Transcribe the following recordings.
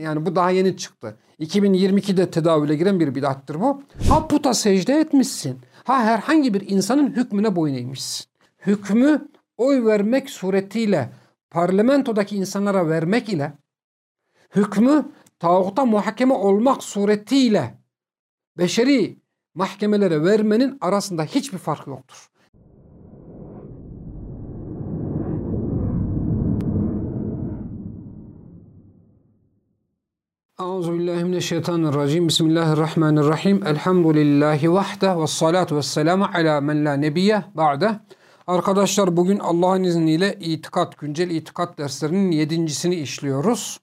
Yani bu daha yeni çıktı. 2022'de tedavüle giren bir bidattır bu. Ha puta secde etmişsin. Ha herhangi bir insanın hükmüne boyun eğmişsin. Hükmü oy vermek suretiyle parlamentodaki insanlara vermek ile hükmü tağuta muhakeme olmak suretiyle beşeri mahkemelere vermenin arasında hiçbir fark yoktur. Euzubillahimineşşeytanirracim. Bismillahirrahmanirrahim. Elhamdülillahi vahde ve salatu ve selamu ala men la nebiye ba'de. Arkadaşlar bugün Allah'ın izniyle itikat, güncel itikat derslerinin yedincisini işliyoruz.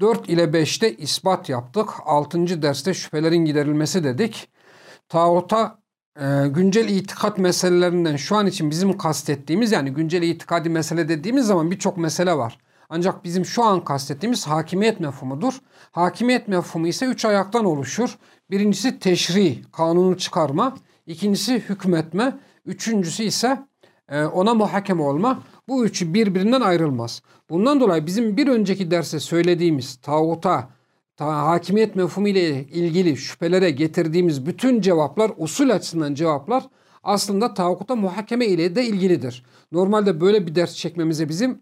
4 ile 5'te ispat yaptık. 6. derste şüphelerin giderilmesi dedik. Tağuta e, güncel itikat meselelerinden şu an için bizim kastettiğimiz yani güncel itikadi mesele dediğimiz zaman birçok mesele var. Ancak bizim şu an kastettiğimiz hakimiyet mefhumudur. Hakimiyet mefhumu ise üç ayaktan oluşur. Birincisi teşri, kanunu çıkarma. İkincisi hükmetme. Üçüncüsü ise e, ona muhakeme olma. Bu üçü birbirinden ayrılmaz. Bundan dolayı bizim bir önceki derste söylediğimiz tağuta, ta, hakimiyet mefhumu ile ilgili şüphelere getirdiğimiz bütün cevaplar, usul açısından cevaplar aslında tağuta muhakeme ile de ilgilidir. Normalde böyle bir ders çekmemize bizim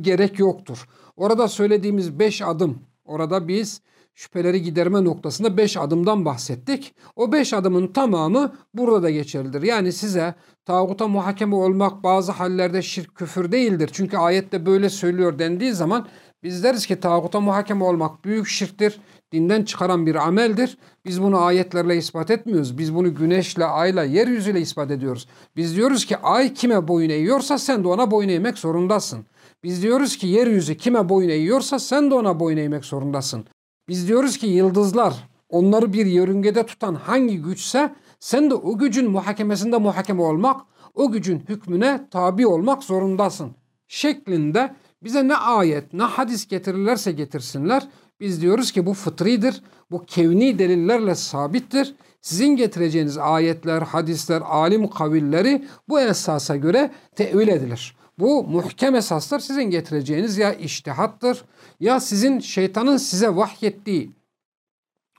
gerek yoktur. Orada söylediğimiz beş adım, orada biz şüpheleri giderme noktasında beş adımdan bahsettik. O beş adımın tamamı burada da geçerlidir. Yani size tağuta muhakeme olmak bazı hallerde şirk küfür değildir. Çünkü ayette böyle söylüyor dendiği zaman biz deriz ki tağuta muhakeme olmak büyük şirktir. Dinden çıkaran bir ameldir. Biz bunu ayetlerle ispat etmiyoruz. Biz bunu güneşle, ayla, yeryüzüyle ispat ediyoruz. Biz diyoruz ki ay kime boyun eğiyorsa sen de ona boyun eğmek zorundasın. Biz diyoruz ki yeryüzü kime boyun eğiyorsa sen de ona boyun eğmek zorundasın. Biz diyoruz ki yıldızlar onları bir yörüngede tutan hangi güçse sen de o gücün muhakemesinde muhakeme olmak, o gücün hükmüne tabi olmak zorundasın. Şeklinde bize ne ayet ne hadis getirirlerse getirsinler biz diyoruz ki bu fıtridir, bu kevni delillerle sabittir. Sizin getireceğiniz ayetler, hadisler, alim kavilleri bu esasa göre tevil edilir. Bu muhkem esaslar sizin getireceğiniz ya iştihattır ya sizin şeytanın size vahyettiği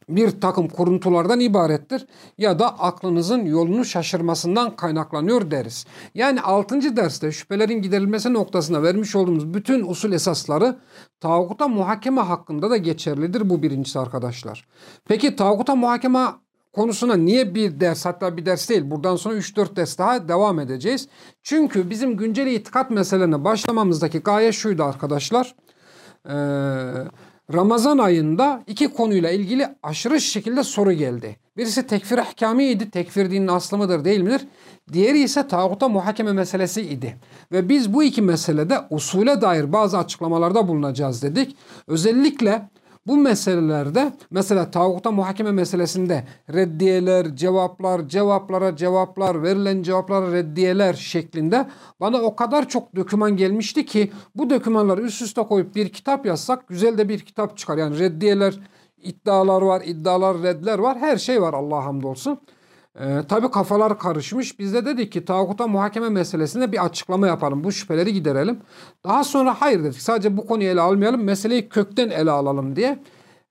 bir takım kuruntulardan ibarettir ya da aklınızın yolunu şaşırmasından kaynaklanıyor deriz. Yani 6. derste şüphelerin giderilmesi noktasına vermiş olduğumuz bütün usul esasları tağuta muhakeme hakkında da geçerlidir bu birincisi arkadaşlar. Peki tağuta muhakeme konusuna niye bir ders hatta bir ders değil buradan sonra 3-4 ders daha devam edeceğiz. Çünkü bizim güncel itikat meselelerine başlamamızdaki gaye şuydu arkadaşlar. Ee, Ramazan ayında iki konuyla ilgili aşırı şekilde soru geldi. Birisi tekfir ahkamiydi. Tekfir dinin aslı mıdır değil midir? Diğeri ise tağuta muhakeme meselesi idi. Ve biz bu iki meselede usule dair bazı açıklamalarda bulunacağız dedik. Özellikle bu meselelerde mesela tağuta muhakeme meselesinde reddiyeler, cevaplar, cevaplara cevaplar, verilen cevaplara reddiyeler şeklinde bana o kadar çok döküman gelmişti ki bu dökümanları üst üste koyup bir kitap yazsak güzel de bir kitap çıkar. Yani reddiyeler, iddialar var, iddialar, redler var, her şey var Allah hamdolsun. Ee, tabii kafalar karışmış. Biz de dedik ki tağuta muhakeme meselesinde bir açıklama yapalım. Bu şüpheleri giderelim. Daha sonra hayır dedik. Sadece bu konuyu ele almayalım. Meseleyi kökten ele alalım diye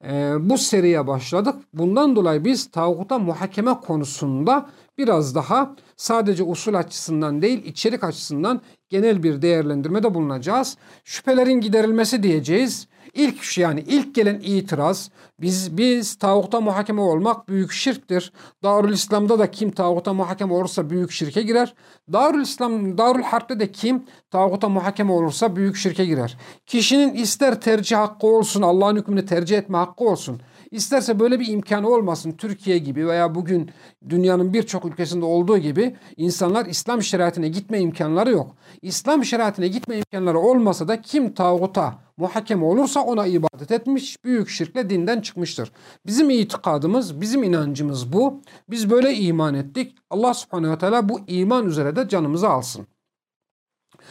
e, bu seriye başladık. Bundan dolayı biz tağuta muhakeme konusunda biraz daha sadece usul açısından değil içerik açısından genel bir değerlendirmede bulunacağız. Şüphelerin giderilmesi diyeceğiz. İlk yani ilk gelen itiraz biz biz tağuta muhakeme olmak büyük şirktir. Darül İslam'da da kim tağuta muhakeme olursa büyük şirke girer. Darül İslam Darül Harp'te de kim tağuta muhakeme olursa büyük şirke girer. Kişinin ister tercih hakkı olsun, Allah'ın hükmünü tercih etme hakkı olsun. İsterse böyle bir imkanı olmasın. Türkiye gibi veya bugün dünyanın birçok ülkesinde olduğu gibi insanlar İslam şeriatine gitme imkanları yok. İslam şeriatine gitme imkanları olmasa da kim tağuta muhakeme olursa ona ibadet etmiş, büyük şirkle dinden çıkmıştır. Bizim itikadımız, bizim inancımız bu. Biz böyle iman ettik. Allah subhanehu ve teala bu iman üzere de canımızı alsın.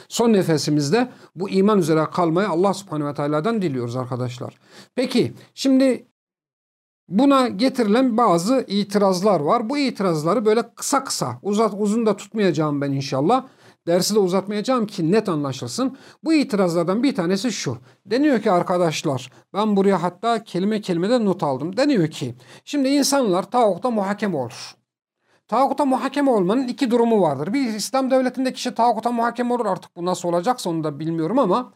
Son nefesimizde bu iman üzere kalmayı Allah subhanehu ve teala'dan diliyoruz arkadaşlar. Peki şimdi Buna getirilen bazı itirazlar var. Bu itirazları böyle kısa kısa, uzat uzun da tutmayacağım ben inşallah. Dersi de uzatmayacağım ki net anlaşılsın. Bu itirazlardan bir tanesi şu. Deniyor ki arkadaşlar ben buraya hatta kelime kelimede not aldım. Deniyor ki şimdi insanlar tavukta muhakeme olur. Tağuta muhakeme olmanın iki durumu vardır. Bir İslam devletinde kişi tağuta muhakeme olur. Artık bu nasıl olacaksa onu da bilmiyorum ama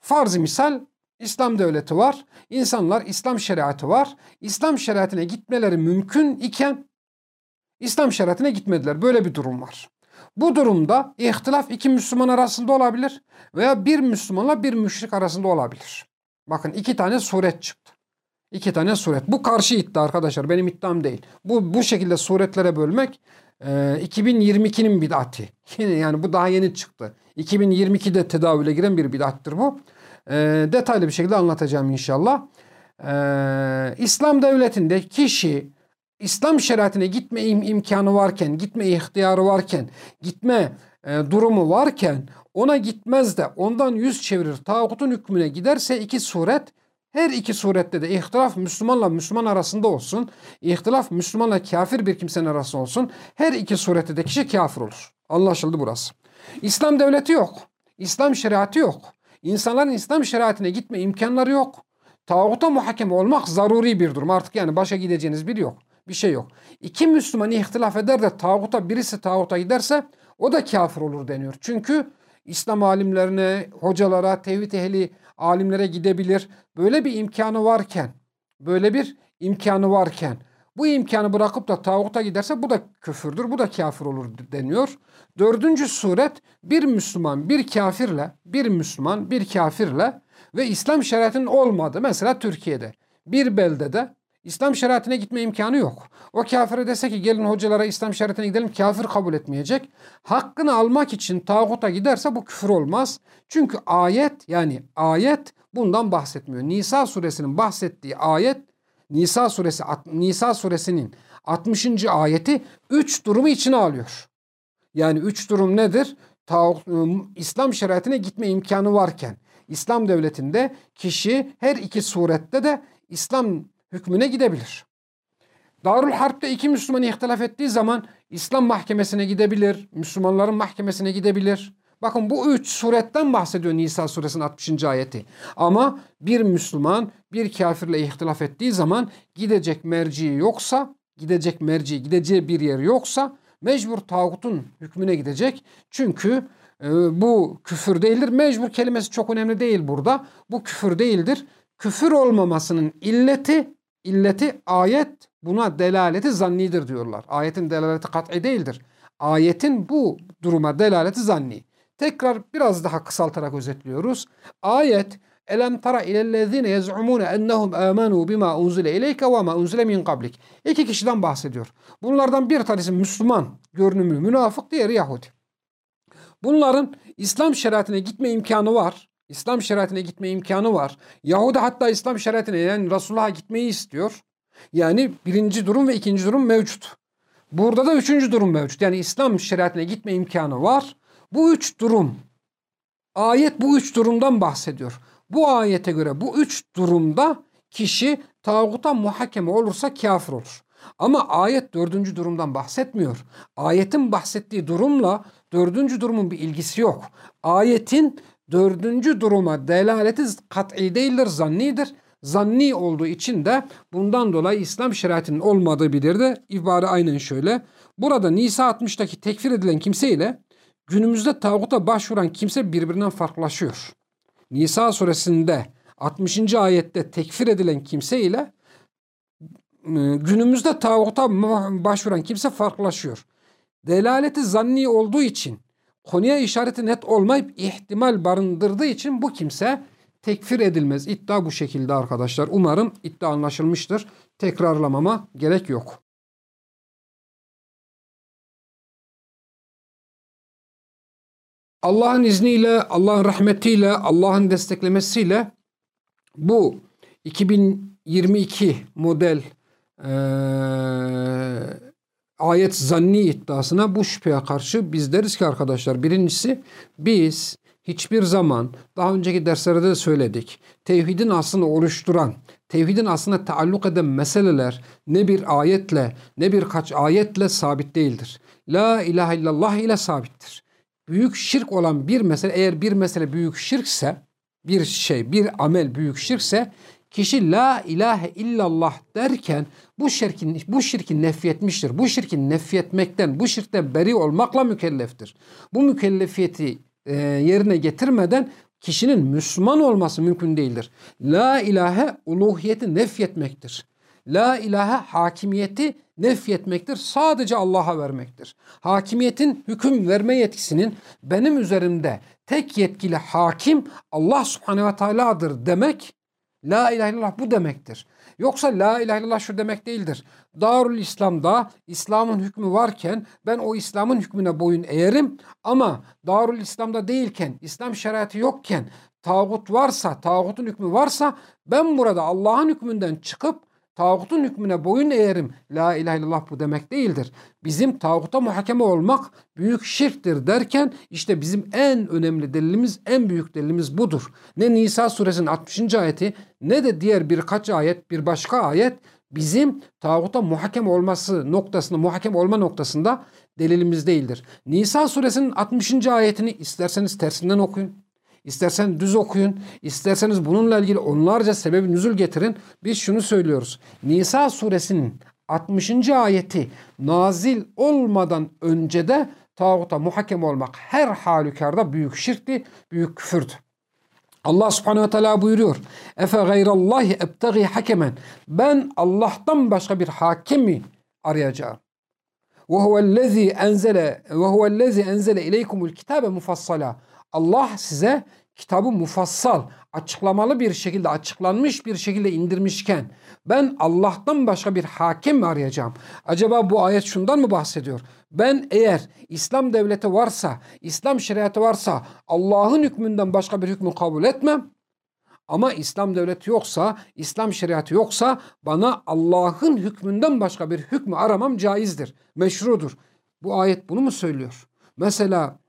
farz misal İslam devleti var. İnsanlar İslam şeriatı var. İslam şeriatine gitmeleri mümkün iken İslam şeriatine gitmediler. Böyle bir durum var. Bu durumda ihtilaf iki Müslüman arasında olabilir veya bir Müslümanla bir müşrik arasında olabilir. Bakın iki tane suret çıktı. İki tane suret. Bu karşı iddia arkadaşlar. Benim iddiam değil. Bu bu şekilde suretlere bölmek e, 2022'nin bid'ati. Yani bu daha yeni çıktı. 2022'de tedavüle giren bir bid'attır bu. E, detaylı bir şekilde anlatacağım inşallah. E, İslam devletinde kişi İslam şeriatine gitme im imkanı varken, gitme ihtiyarı varken, gitme e, durumu varken ona gitmez de ondan yüz çevirir tağutun hükmüne giderse iki suret her iki surette de ihtilaf Müslümanla Müslüman arasında olsun, ihtilaf Müslümanla kafir bir kimsenin arasında olsun, her iki surette de kişi kafir olur. Anlaşıldı burası. İslam devleti yok. İslam şeriatı yok. İnsanların İslam şeriatine gitme imkanları yok. Tağuta muhakeme olmak zaruri bir durum. Artık yani başa gideceğiniz bir yok. Bir şey yok. İki Müslüman ihtilaf eder de tağuta birisi tağuta giderse o da kafir olur deniyor. Çünkü İslam alimlerine, hocalara, tevhid ehli alimlere gidebilir. Böyle bir imkanı varken, böyle bir imkanı varken bu imkanı bırakıp da tağuta giderse bu da küfürdür, bu da kafir olur deniyor. Dördüncü suret bir Müslüman bir kafirle, bir Müslüman bir kafirle ve İslam şeriatının olmadığı mesela Türkiye'de bir beldede İslam şeriatine gitme imkanı yok. O kafire dese ki gelin hocalara İslam şeriatine gidelim kafir kabul etmeyecek. Hakkını almak için tağuta giderse bu küfür olmaz. Çünkü ayet yani ayet bundan bahsetmiyor. Nisa suresinin bahsettiği ayet Nisa suresi Nisa suresinin 60. ayeti 3 durumu içine alıyor. Yani 3 durum nedir? Tağut, ıı, İslam şeriatine gitme imkanı varken İslam devletinde kişi her iki surette de İslam hükmüne gidebilir. Darül Harp'te iki Müslüman ihtilaf ettiği zaman İslam mahkemesine gidebilir, Müslümanların mahkemesine gidebilir. Bakın bu üç suretten bahsediyor Nisa suresinin 60. ayeti. Ama bir Müslüman bir kafirle ihtilaf ettiği zaman gidecek merci yoksa, gidecek merci, gideceği bir yer yoksa mecbur tağutun hükmüne gidecek. Çünkü e, bu küfür değildir. Mecbur kelimesi çok önemli değil burada. Bu küfür değildir. Küfür olmamasının illeti illeti ayet buna delaleti zannidir diyorlar. Ayetin delaleti kat'i değildir. Ayetin bu duruma delaleti zanni. Tekrar biraz daha kısaltarak özetliyoruz. Ayet Elem tara ilellezine yez'umune ennehum amanu bima unzile ileyke ve ma unzile min qablik. İki kişiden bahsediyor. Bunlardan bir tanesi Müslüman görünümlü münafık, diğeri Yahudi. Bunların İslam şeriatine gitme imkanı var. İslam şeriatine gitme imkanı var. Yahudi hatta İslam şeriatine yani Resulullah'a gitmeyi istiyor. Yani birinci durum ve ikinci durum mevcut. Burada da üçüncü durum mevcut. Yani İslam şeriatine gitme imkanı var. Bu üç durum, ayet bu üç durumdan bahsediyor. Bu ayete göre bu üç durumda kişi tağuta muhakeme olursa kafir olur. Ama ayet dördüncü durumdan bahsetmiyor. Ayetin bahsettiği durumla dördüncü durumun bir ilgisi yok. Ayetin dördüncü duruma delaleti kat'i değildir, zannidir. Zanni olduğu için de bundan dolayı İslam şeriatının olmadığı bilirdi. İbare aynen şöyle. Burada Nisa 60'taki tekfir edilen kimse ile günümüzde tağuta başvuran kimse birbirinden farklılaşıyor. Nisa suresinde 60. ayette tekfir edilen kimse ile ıı, günümüzde tağuta başvuran kimse farklılaşıyor. Delaleti zanni olduğu için konuya işareti net olmayıp ihtimal barındırdığı için bu kimse tekfir edilmez. İddia bu şekilde arkadaşlar. Umarım iddia anlaşılmıştır. Tekrarlamama gerek yok. Allah'ın izniyle, Allah'ın rahmetiyle, Allah'ın desteklemesiyle bu 2022 model e, ayet zanni iddiasına bu şüpheye karşı biz deriz ki arkadaşlar birincisi biz hiçbir zaman daha önceki derslerde de söyledik. Tevhidin aslını oluşturan, tevhidin aslına taalluk eden meseleler ne bir ayetle ne birkaç ayetle sabit değildir. La ilahe illallah ile sabittir. Büyük şirk olan bir mesele eğer bir mesele büyük şirkse bir şey bir amel büyük şirkse kişi la ilahe illallah derken bu şirkin bu şirkin nefyetmiştir. Bu şirkin nefyetmekten, bu şirkten beri olmakla mükelleftir. Bu mükellefiyeti e, yerine getirmeden kişinin Müslüman olması mümkün değildir. La ilahe uluhiyeti nefyetmektir. La ilahe hakimiyeti nefyetmektir. Sadece Allah'a vermektir. Hakimiyetin hüküm verme yetkisinin benim üzerimde tek yetkili hakim Allah subhanehu ve teala'dır demek La ilahe illallah bu demektir. Yoksa la ilahe illallah şu demek değildir. Darul İslam'da İslam'ın hükmü varken ben o İslam'ın hükmüne boyun eğerim ama Darul İslam'da değilken, İslam şeriatı yokken tağut varsa, tağutun hükmü varsa ben burada Allah'ın hükmünden çıkıp tağutun hükmüne boyun eğerim. La ilahe illallah bu demek değildir. Bizim tağuta muhakeme olmak büyük şirktir derken işte bizim en önemli delilimiz, en büyük delilimiz budur. Ne Nisa suresinin 60. ayeti ne de diğer birkaç ayet, bir başka ayet bizim tağuta muhakeme olması noktasında, muhakeme olma noktasında delilimiz değildir. Nisa suresinin 60. ayetini isterseniz tersinden okuyun. İstersen düz okuyun, isterseniz bununla ilgili onlarca sebebi nüzul getirin. Biz şunu söylüyoruz. Nisa suresinin 60. ayeti nazil olmadan önce de tağuta muhakem olmak her halükarda büyük şirkti, büyük küfürdü. Allah subhanehu ve teala buyuruyor. Efe gayrallahi ebtegi hakemen. Ben Allah'tan başka bir hakem mi arayacağım? Ve huvellezî enzele ve huvellezî enzele ileykumul kitabe mufassala. Allah size kitabı mufassal, açıklamalı bir şekilde, açıklanmış bir şekilde indirmişken ben Allah'tan başka bir hakim mi arayacağım? Acaba bu ayet şundan mı bahsediyor? Ben eğer İslam devleti varsa, İslam şeriatı varsa Allah'ın hükmünden başka bir hükmü kabul etmem. Ama İslam devleti yoksa, İslam şeriatı yoksa bana Allah'ın hükmünden başka bir hükmü aramam caizdir, meşrudur. Bu ayet bunu mu söylüyor? Mesela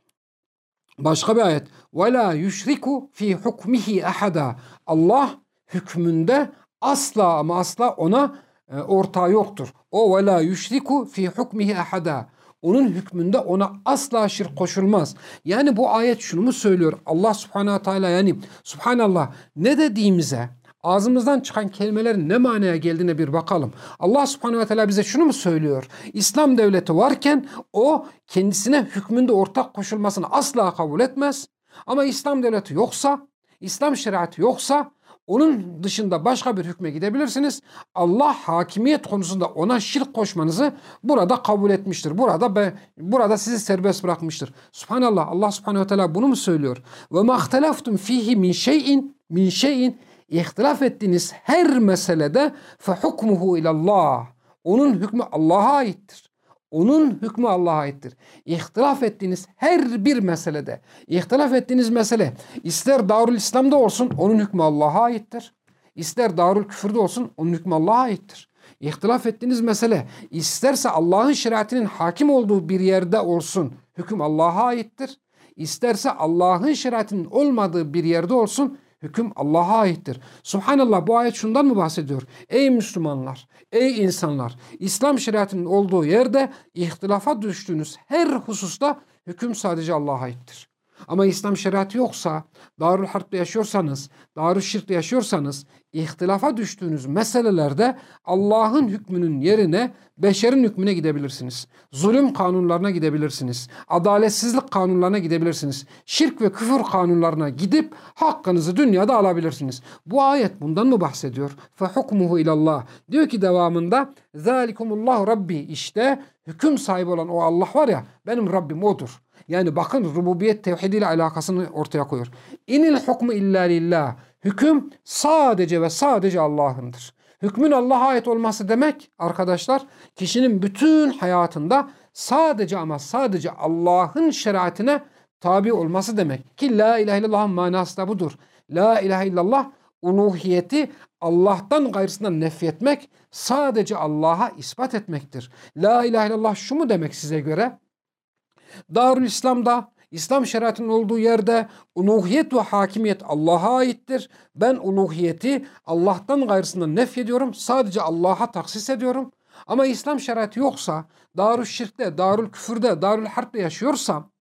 Başka bir ayet. Ve la yüşriku fi hukmihi ahada. Allah hükmünde asla ama asla ona e, ortağı yoktur. O ve la yüşriku fi hukmihi ahada. Onun hükmünde ona asla şirk koşulmaz. Yani bu ayet şunu mu söylüyor? Allah subhanahu teala yani subhanallah ne dediğimize Ağzımızdan çıkan kelimelerin ne manaya geldiğine bir bakalım. Allah subhanehu ve teala bize şunu mu söylüyor? İslam devleti varken o kendisine hükmünde ortak koşulmasını asla kabul etmez. Ama İslam devleti yoksa, İslam şeriatı yoksa onun dışında başka bir hükme gidebilirsiniz. Allah hakimiyet konusunda ona şirk koşmanızı burada kabul etmiştir. Burada be, burada sizi serbest bırakmıştır. Subhanallah Allah subhanehu ve teala bunu mu söylüyor? Ve mahtelaftum fihi min şeyin min şeyin ihtilaf ettiğiniz her meselede fe hukmuhu ilallah. Onun hükmü Allah'a aittir. Onun hükmü Allah'a aittir. İhtilaf ettiğiniz her bir meselede, ihtilaf ettiğiniz mesele ister Darül İslam'da olsun onun hükmü Allah'a aittir. İster Darül Küfür'de olsun onun hükmü Allah'a aittir. İhtilaf ettiğiniz mesele isterse Allah'ın şeriatinin hakim olduğu bir yerde olsun hüküm Allah'a aittir. İsterse Allah'ın şeriatinin olmadığı bir yerde olsun Hüküm Allah'a aittir. Subhanallah bu ayet şundan mı bahsediyor? Ey Müslümanlar, ey insanlar, İslam şeriatının olduğu yerde ihtilafa düştüğünüz her hususta hüküm sadece Allah'a aittir. Ama İslam şeriatı yoksa, Darül Harp'te yaşıyorsanız, Darül Şirk'te yaşıyorsanız, ihtilafa düştüğünüz meselelerde Allah'ın hükmünün yerine beşerin hükmüne gidebilirsiniz. Zulüm kanunlarına gidebilirsiniz. Adaletsizlik kanunlarına gidebilirsiniz. Şirk ve küfür kanunlarına gidip hakkınızı dünyada alabilirsiniz. Bu ayet bundan mı bahsediyor? Hukmuhu ilallah. Diyor ki devamında Zalikumullahu Rabbi işte hüküm sahibi olan o Allah var ya benim Rabbim odur. Yani bakın rububiyet tevhidiyle alakasını ortaya koyuyor. İnil hukmu illa lillah. Hüküm sadece ve sadece Allah'ındır. Hükmün Allah'a ait olması demek arkadaşlar kişinin bütün hayatında sadece ama sadece Allah'ın şeriatine tabi olması demek. Ki la ilahe illallah'ın manası da budur. La ilahe illallah uluhiyeti Allah'tan gayrısından nefretmek sadece Allah'a ispat etmektir. La ilahe illallah şu mu demek size göre? Darül İslam'da İslam şeriatının olduğu yerde uluhiyet ve hakimiyet Allah'a aittir. Ben uluhiyeti Allah'tan gayrısından nef ediyorum. Sadece Allah'a taksis ediyorum. Ama İslam şeriatı yoksa, darül şirkte, darül küfürde, darül harpte yaşıyorsam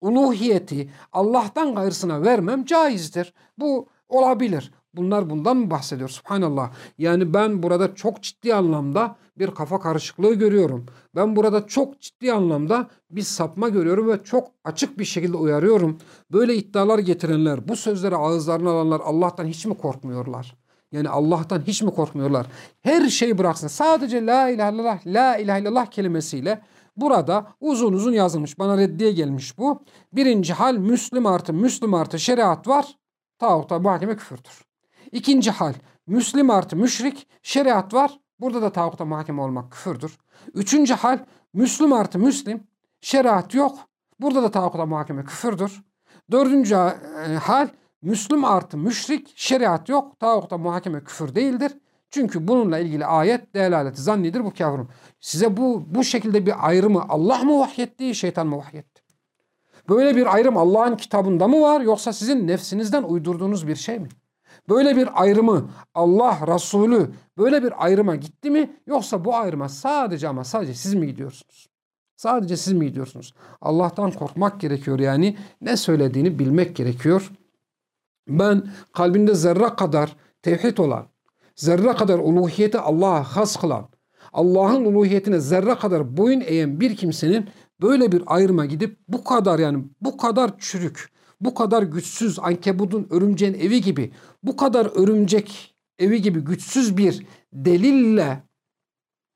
uluhiyeti Allah'tan gayrısına vermem caizdir. Bu olabilir. Bunlar bundan mı bahsediyor? Subhanallah. Yani ben burada çok ciddi anlamda bir kafa karışıklığı görüyorum. Ben burada çok ciddi anlamda bir sapma görüyorum ve çok açık bir şekilde uyarıyorum. Böyle iddialar getirenler, bu sözleri ağızlarına alanlar Allah'tan hiç mi korkmuyorlar? Yani Allah'tan hiç mi korkmuyorlar? Her şeyi bıraksın. Sadece la ilahe illallah, la ilahe illallah kelimesiyle burada uzun uzun yazılmış. Bana reddiye gelmiş bu. Birinci hal Müslüm artı Müslüm artı şeriat var. Tağuta muhakeme küfürdür. İkinci hal Müslim artı müşrik şeriat var. Burada da tağuta muhakeme olmak küfürdür. Üçüncü hal Müslüm artı Müslim şeriat yok. Burada da tağuta muhakeme küfürdür. Dördüncü e, hal Müslüm artı müşrik şeriat yok. Tağuta muhakeme küfür değildir. Çünkü bununla ilgili ayet delaleti zannidir bu kafirim. Size bu bu şekilde bir ayrımı Allah mı vahyetti, şeytan mı vahyetti? Böyle bir ayrım Allah'ın kitabında mı var yoksa sizin nefsinizden uydurduğunuz bir şey mi? Böyle bir ayrımı Allah Resulü böyle bir ayrıma gitti mi yoksa bu ayrıma sadece ama sadece siz mi gidiyorsunuz? Sadece siz mi gidiyorsunuz? Allah'tan korkmak gerekiyor yani ne söylediğini bilmek gerekiyor. Ben kalbinde zerre kadar tevhid olan, zerre kadar uluhiyeti Allah'a has kılan, Allah'ın uluhiyetine zerre kadar boyun eğen bir kimsenin böyle bir ayrıma gidip bu kadar yani bu kadar çürük, bu kadar güçsüz ankebudun örümceğin evi gibi bu kadar örümcek evi gibi güçsüz bir delille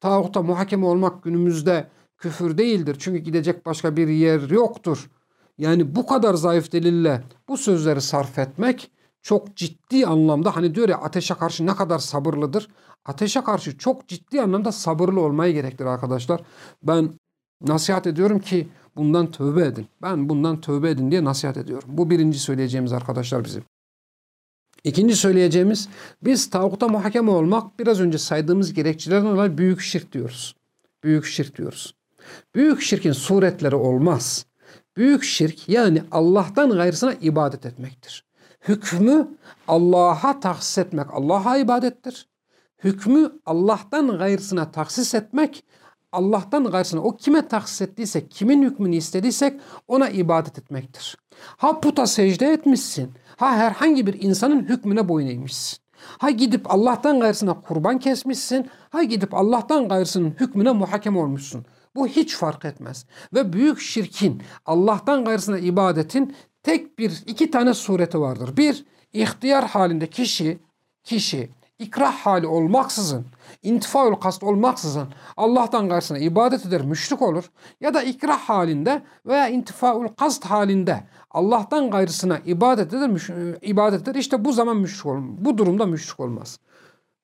tağuta muhakeme olmak günümüzde küfür değildir. Çünkü gidecek başka bir yer yoktur. Yani bu kadar zayıf delille bu sözleri sarf etmek çok ciddi anlamda hani diyor ya ateşe karşı ne kadar sabırlıdır. Ateşe karşı çok ciddi anlamda sabırlı olmayı gerektir arkadaşlar. Ben nasihat ediyorum ki bundan tövbe edin. Ben bundan tövbe edin diye nasihat ediyorum. Bu birinci söyleyeceğimiz arkadaşlar bizim. İkinci söyleyeceğimiz biz tağuta muhakeme olmak biraz önce saydığımız gerekçelerden dolayı büyük şirk diyoruz. Büyük şirk diyoruz. Büyük şirkin suretleri olmaz. Büyük şirk yani Allah'tan gayrısına ibadet etmektir. Hükmü Allah'a tahsis etmek Allah'a ibadettir. Hükmü Allah'tan gayrısına tahsis etmek Allah'tan gayrısına o kime tahsis ettiyse, kimin hükmünü istediysek ona ibadet etmektir. Ha puta secde etmişsin, ha herhangi bir insanın hükmüne boyun eğmişsin. Ha gidip Allah'tan gayrısına kurban kesmişsin, ha gidip Allah'tan gayrısının hükmüne muhakeme olmuşsun. Bu hiç fark etmez. Ve büyük şirkin, Allah'tan gayrısına ibadetin tek bir, iki tane sureti vardır. Bir, ihtiyar halinde kişi, kişi ikrah hali olmaksızın, intifaül kast olmaksızın Allah'tan karşısına ibadet eder, müşrik olur. Ya da ikrah halinde veya intifaül kast halinde Allah'tan gayrısına ibadet eder, ibadet eder. İşte bu zaman müşrik olur. Bu durumda müşrik olmaz.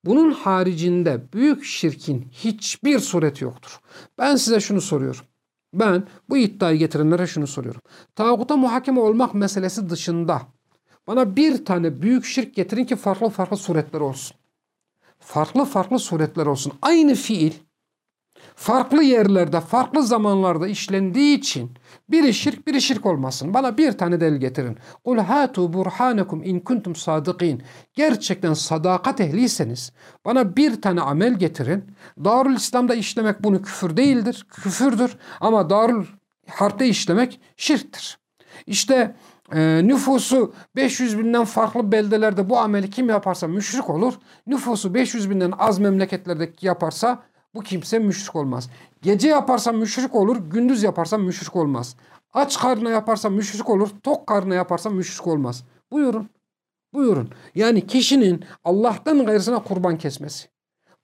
Bunun haricinde büyük şirkin hiçbir sureti yoktur. Ben size şunu soruyorum. Ben bu iddiayı getirenlere şunu soruyorum. Tağuta muhakeme olmak meselesi dışında bana bir tane büyük şirk getirin ki farklı farklı suretler olsun farklı farklı suretler olsun. Aynı fiil farklı yerlerde, farklı zamanlarda işlendiği için biri şirk, biri şirk olmasın. Bana bir tane delil getirin. Kul hatu burhanekum in kuntum sadikin. Gerçekten sadakat ehliyseniz bana bir tane amel getirin. Darül İslam'da işlemek bunu küfür değildir, küfürdür. Ama Darül Harp'te işlemek şirktir. İşte e, nüfusu 500 binden farklı beldelerde bu ameli kim yaparsa müşrik olur. Nüfusu 500 binden az memleketlerde yaparsa bu kimse müşrik olmaz. Gece yaparsa müşrik olur, gündüz yaparsa müşrik olmaz. Aç karnına yaparsa müşrik olur, tok karnına yaparsa müşrik olmaz. Buyurun. Buyurun. Yani kişinin Allah'tan gayrısına kurban kesmesi.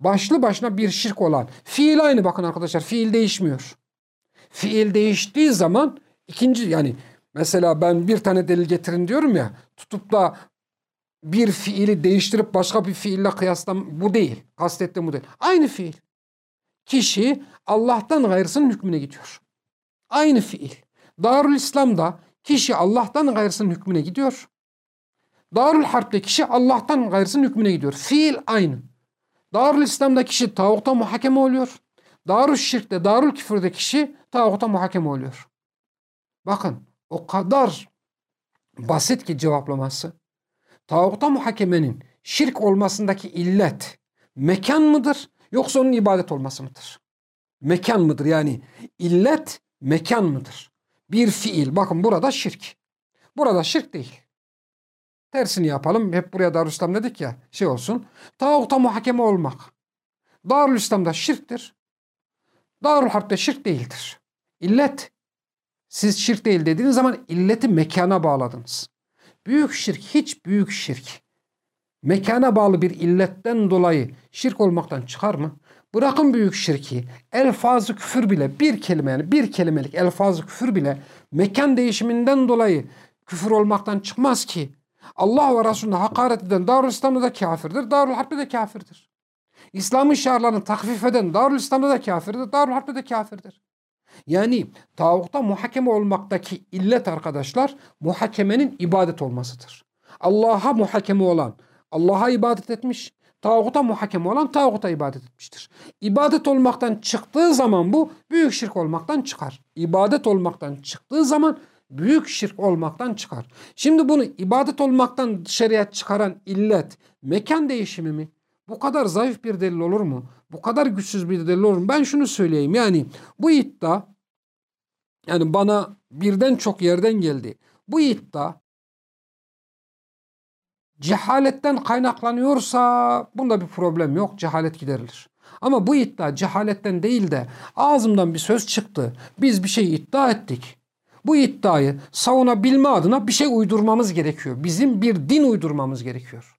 Başlı başına bir şirk olan. Fiil aynı bakın arkadaşlar. Fiil değişmiyor. Fiil değiştiği zaman ikinci yani Mesela ben bir tane delil getirin diyorum ya tutup da bir fiili değiştirip başka bir fiille kıyaslam bu değil. Kastettiğim bu değil. Aynı fiil. Kişi Allah'tan gayrısının hükmüne gidiyor. Aynı fiil. Darül İslam'da kişi Allah'tan gayrısının hükmüne gidiyor. Darül Harp'te kişi Allah'tan gayrısının hükmüne gidiyor. Fiil aynı. Darül İslam'da kişi tağuta muhakeme oluyor. Darül Şirk'te, Darül Küfür'de kişi tağuta muhakeme oluyor. Bakın o kadar basit ki cevaplaması. Tağuta muhakemenin şirk olmasındaki illet mekan mıdır yoksa onun ibadet olması mıdır? Mekan mıdır yani illet mekan mıdır? bir fiil. Bakın burada şirk. Burada şirk değil. Tersini yapalım. Hep buraya Darülislam dedik ya şey olsun. Tağuta muhakeme olmak. Darülislam'da şirktir. Darül Harp'te şirk değildir. İllet. Siz şirk değil dediğiniz zaman illeti mekana bağladınız. Büyük şirk hiç büyük şirk. Mekana bağlı bir illetten dolayı şirk olmaktan çıkar mı? Bırakın büyük şirki. Elfazı küfür bile bir kelime yani bir kelimelik elfazı küfür bile mekan değişiminden dolayı küfür olmaktan çıkmaz ki. Allah ve Resulüne hakaret eden Darül İslam'da da kafirdir. Darül Harp'te de kafirdir. İslam'ın şiarlarını takfif eden Darül İslam'da da kafirdir. Darül Harp'te de kafirdir. Yani tağutta muhakeme olmaktaki illet arkadaşlar muhakemenin ibadet olmasıdır. Allah'a muhakeme olan Allah'a ibadet etmiş, tağuta muhakeme olan tağuta ibadet etmiştir. İbadet olmaktan çıktığı zaman bu büyük şirk olmaktan çıkar. İbadet olmaktan çıktığı zaman büyük şirk olmaktan çıkar. Şimdi bunu ibadet olmaktan dışarıya çıkaran illet mekan değişimi mi? Bu kadar zayıf bir delil olur mu? Bu kadar güçsüz bir delil olur mu? Ben şunu söyleyeyim yani bu iddia yani bana birden çok yerden geldi. Bu iddia cehaletten kaynaklanıyorsa bunda bir problem yok. Cehalet giderilir. Ama bu iddia cehaletten değil de ağzımdan bir söz çıktı. Biz bir şey iddia ettik. Bu iddiayı savunabilme adına bir şey uydurmamız gerekiyor. Bizim bir din uydurmamız gerekiyor.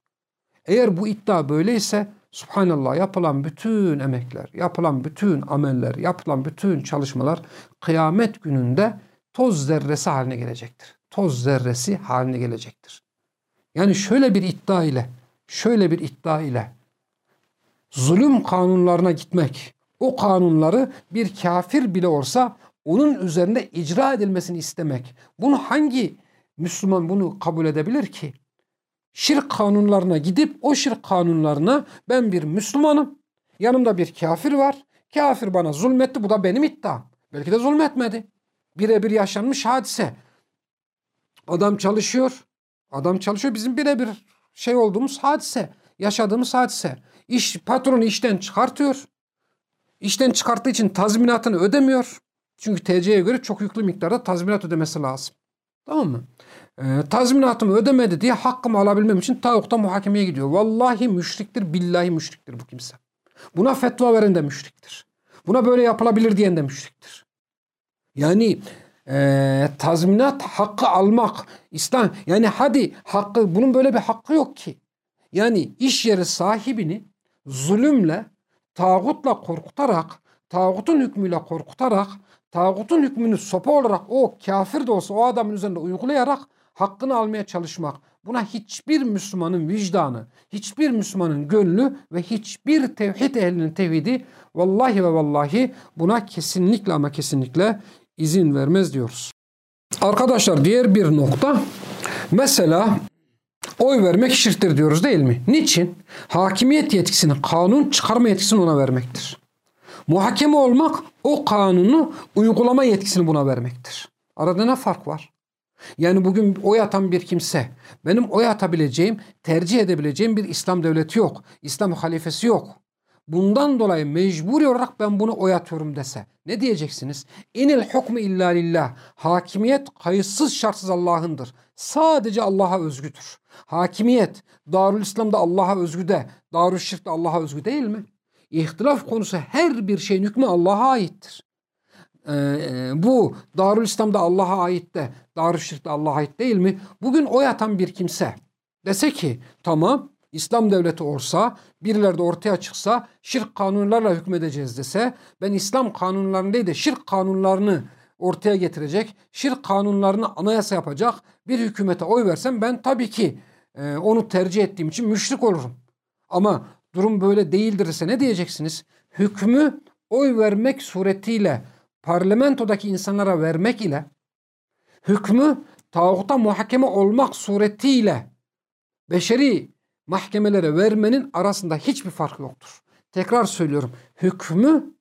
Eğer bu iddia böyleyse subhanallah yapılan bütün emekler, yapılan bütün ameller, yapılan bütün çalışmalar kıyamet gününde toz zerresi haline gelecektir. Toz zerresi haline gelecektir. Yani şöyle bir iddia ile, şöyle bir iddia ile zulüm kanunlarına gitmek, o kanunları bir kafir bile olsa onun üzerinde icra edilmesini istemek. Bunu hangi Müslüman bunu kabul edebilir ki? Şirk kanunlarına gidip o şirk kanunlarına ben bir Müslümanım. Yanımda bir kafir var. Kafir bana zulmetti. Bu da benim iddiam. Belki de zulmetmedi. Birebir yaşanmış hadise. Adam çalışıyor. Adam çalışıyor. Bizim birebir şey olduğumuz hadise. Yaşadığımız hadise. İş, patronu işten çıkartıyor. İşten çıkarttığı için tazminatını ödemiyor. Çünkü TC'ye göre çok yüklü miktarda tazminat ödemesi lazım. Tamam mı? Ee, tazminatımı ödemedi diye hakkımı alabilmem için tavukta muhakemeye gidiyor. Vallahi müşriktir, billahi müşriktir bu kimse. Buna fetva veren de müşriktir. Buna böyle yapılabilir diyen de müşriktir. Yani e, tazminat hakkı almak İslam yani hadi hakkı bunun böyle bir hakkı yok ki. Yani iş yeri sahibini zulümle, tağutla korkutarak, tağutun hükmüyle korkutarak tağutun hükmünü sopa olarak o kafir de olsa o adamın üzerinde uygulayarak hakkını almaya çalışmak. Buna hiçbir Müslümanın vicdanı, hiçbir Müslümanın gönlü ve hiçbir tevhid ehlinin tevhidi vallahi ve vallahi buna kesinlikle ama kesinlikle izin vermez diyoruz. Arkadaşlar diğer bir nokta mesela oy vermek şirktir diyoruz değil mi? Niçin? Hakimiyet yetkisini, kanun çıkarma yetkisini ona vermektir. Muhakeme olmak o kanunu uygulama yetkisini buna vermektir. Arada ne fark var? Yani bugün oy atan bir kimse benim oy atabileceğim, tercih edebileceğim bir İslam devleti yok. İslam halifesi yok. Bundan dolayı mecburi olarak ben bunu oy atıyorum dese ne diyeceksiniz? İnil hukmu illa lillah. Hakimiyet kayıtsız şartsız Allah'ındır. Sadece Allah'a özgüdür. Hakimiyet Darül İslam'da Allah'a özgü de, Darül Şirk'te Allah'a özgü değil mi? İhtilaf konusu her bir şeyin hükmü Allah'a aittir. Ee, bu Darül İslam'da Allah'a ait de Darül Şirk'te Allah'a ait değil mi? Bugün oy atan bir kimse dese ki tamam İslam devleti olsa birileri de ortaya çıksa şirk kanunlarla hükmedeceğiz dese ben İslam kanunlarını değil de şirk kanunlarını ortaya getirecek, şirk kanunlarını anayasa yapacak bir hükümete oy versem ben tabii ki e, onu tercih ettiğim için müşrik olurum. Ama durum böyle değildir ise ne diyeceksiniz? Hükmü oy vermek suretiyle parlamentodaki insanlara vermek ile hükmü tağuta muhakeme olmak suretiyle beşeri mahkemelere vermenin arasında hiçbir fark yoktur. Tekrar söylüyorum. Hükmü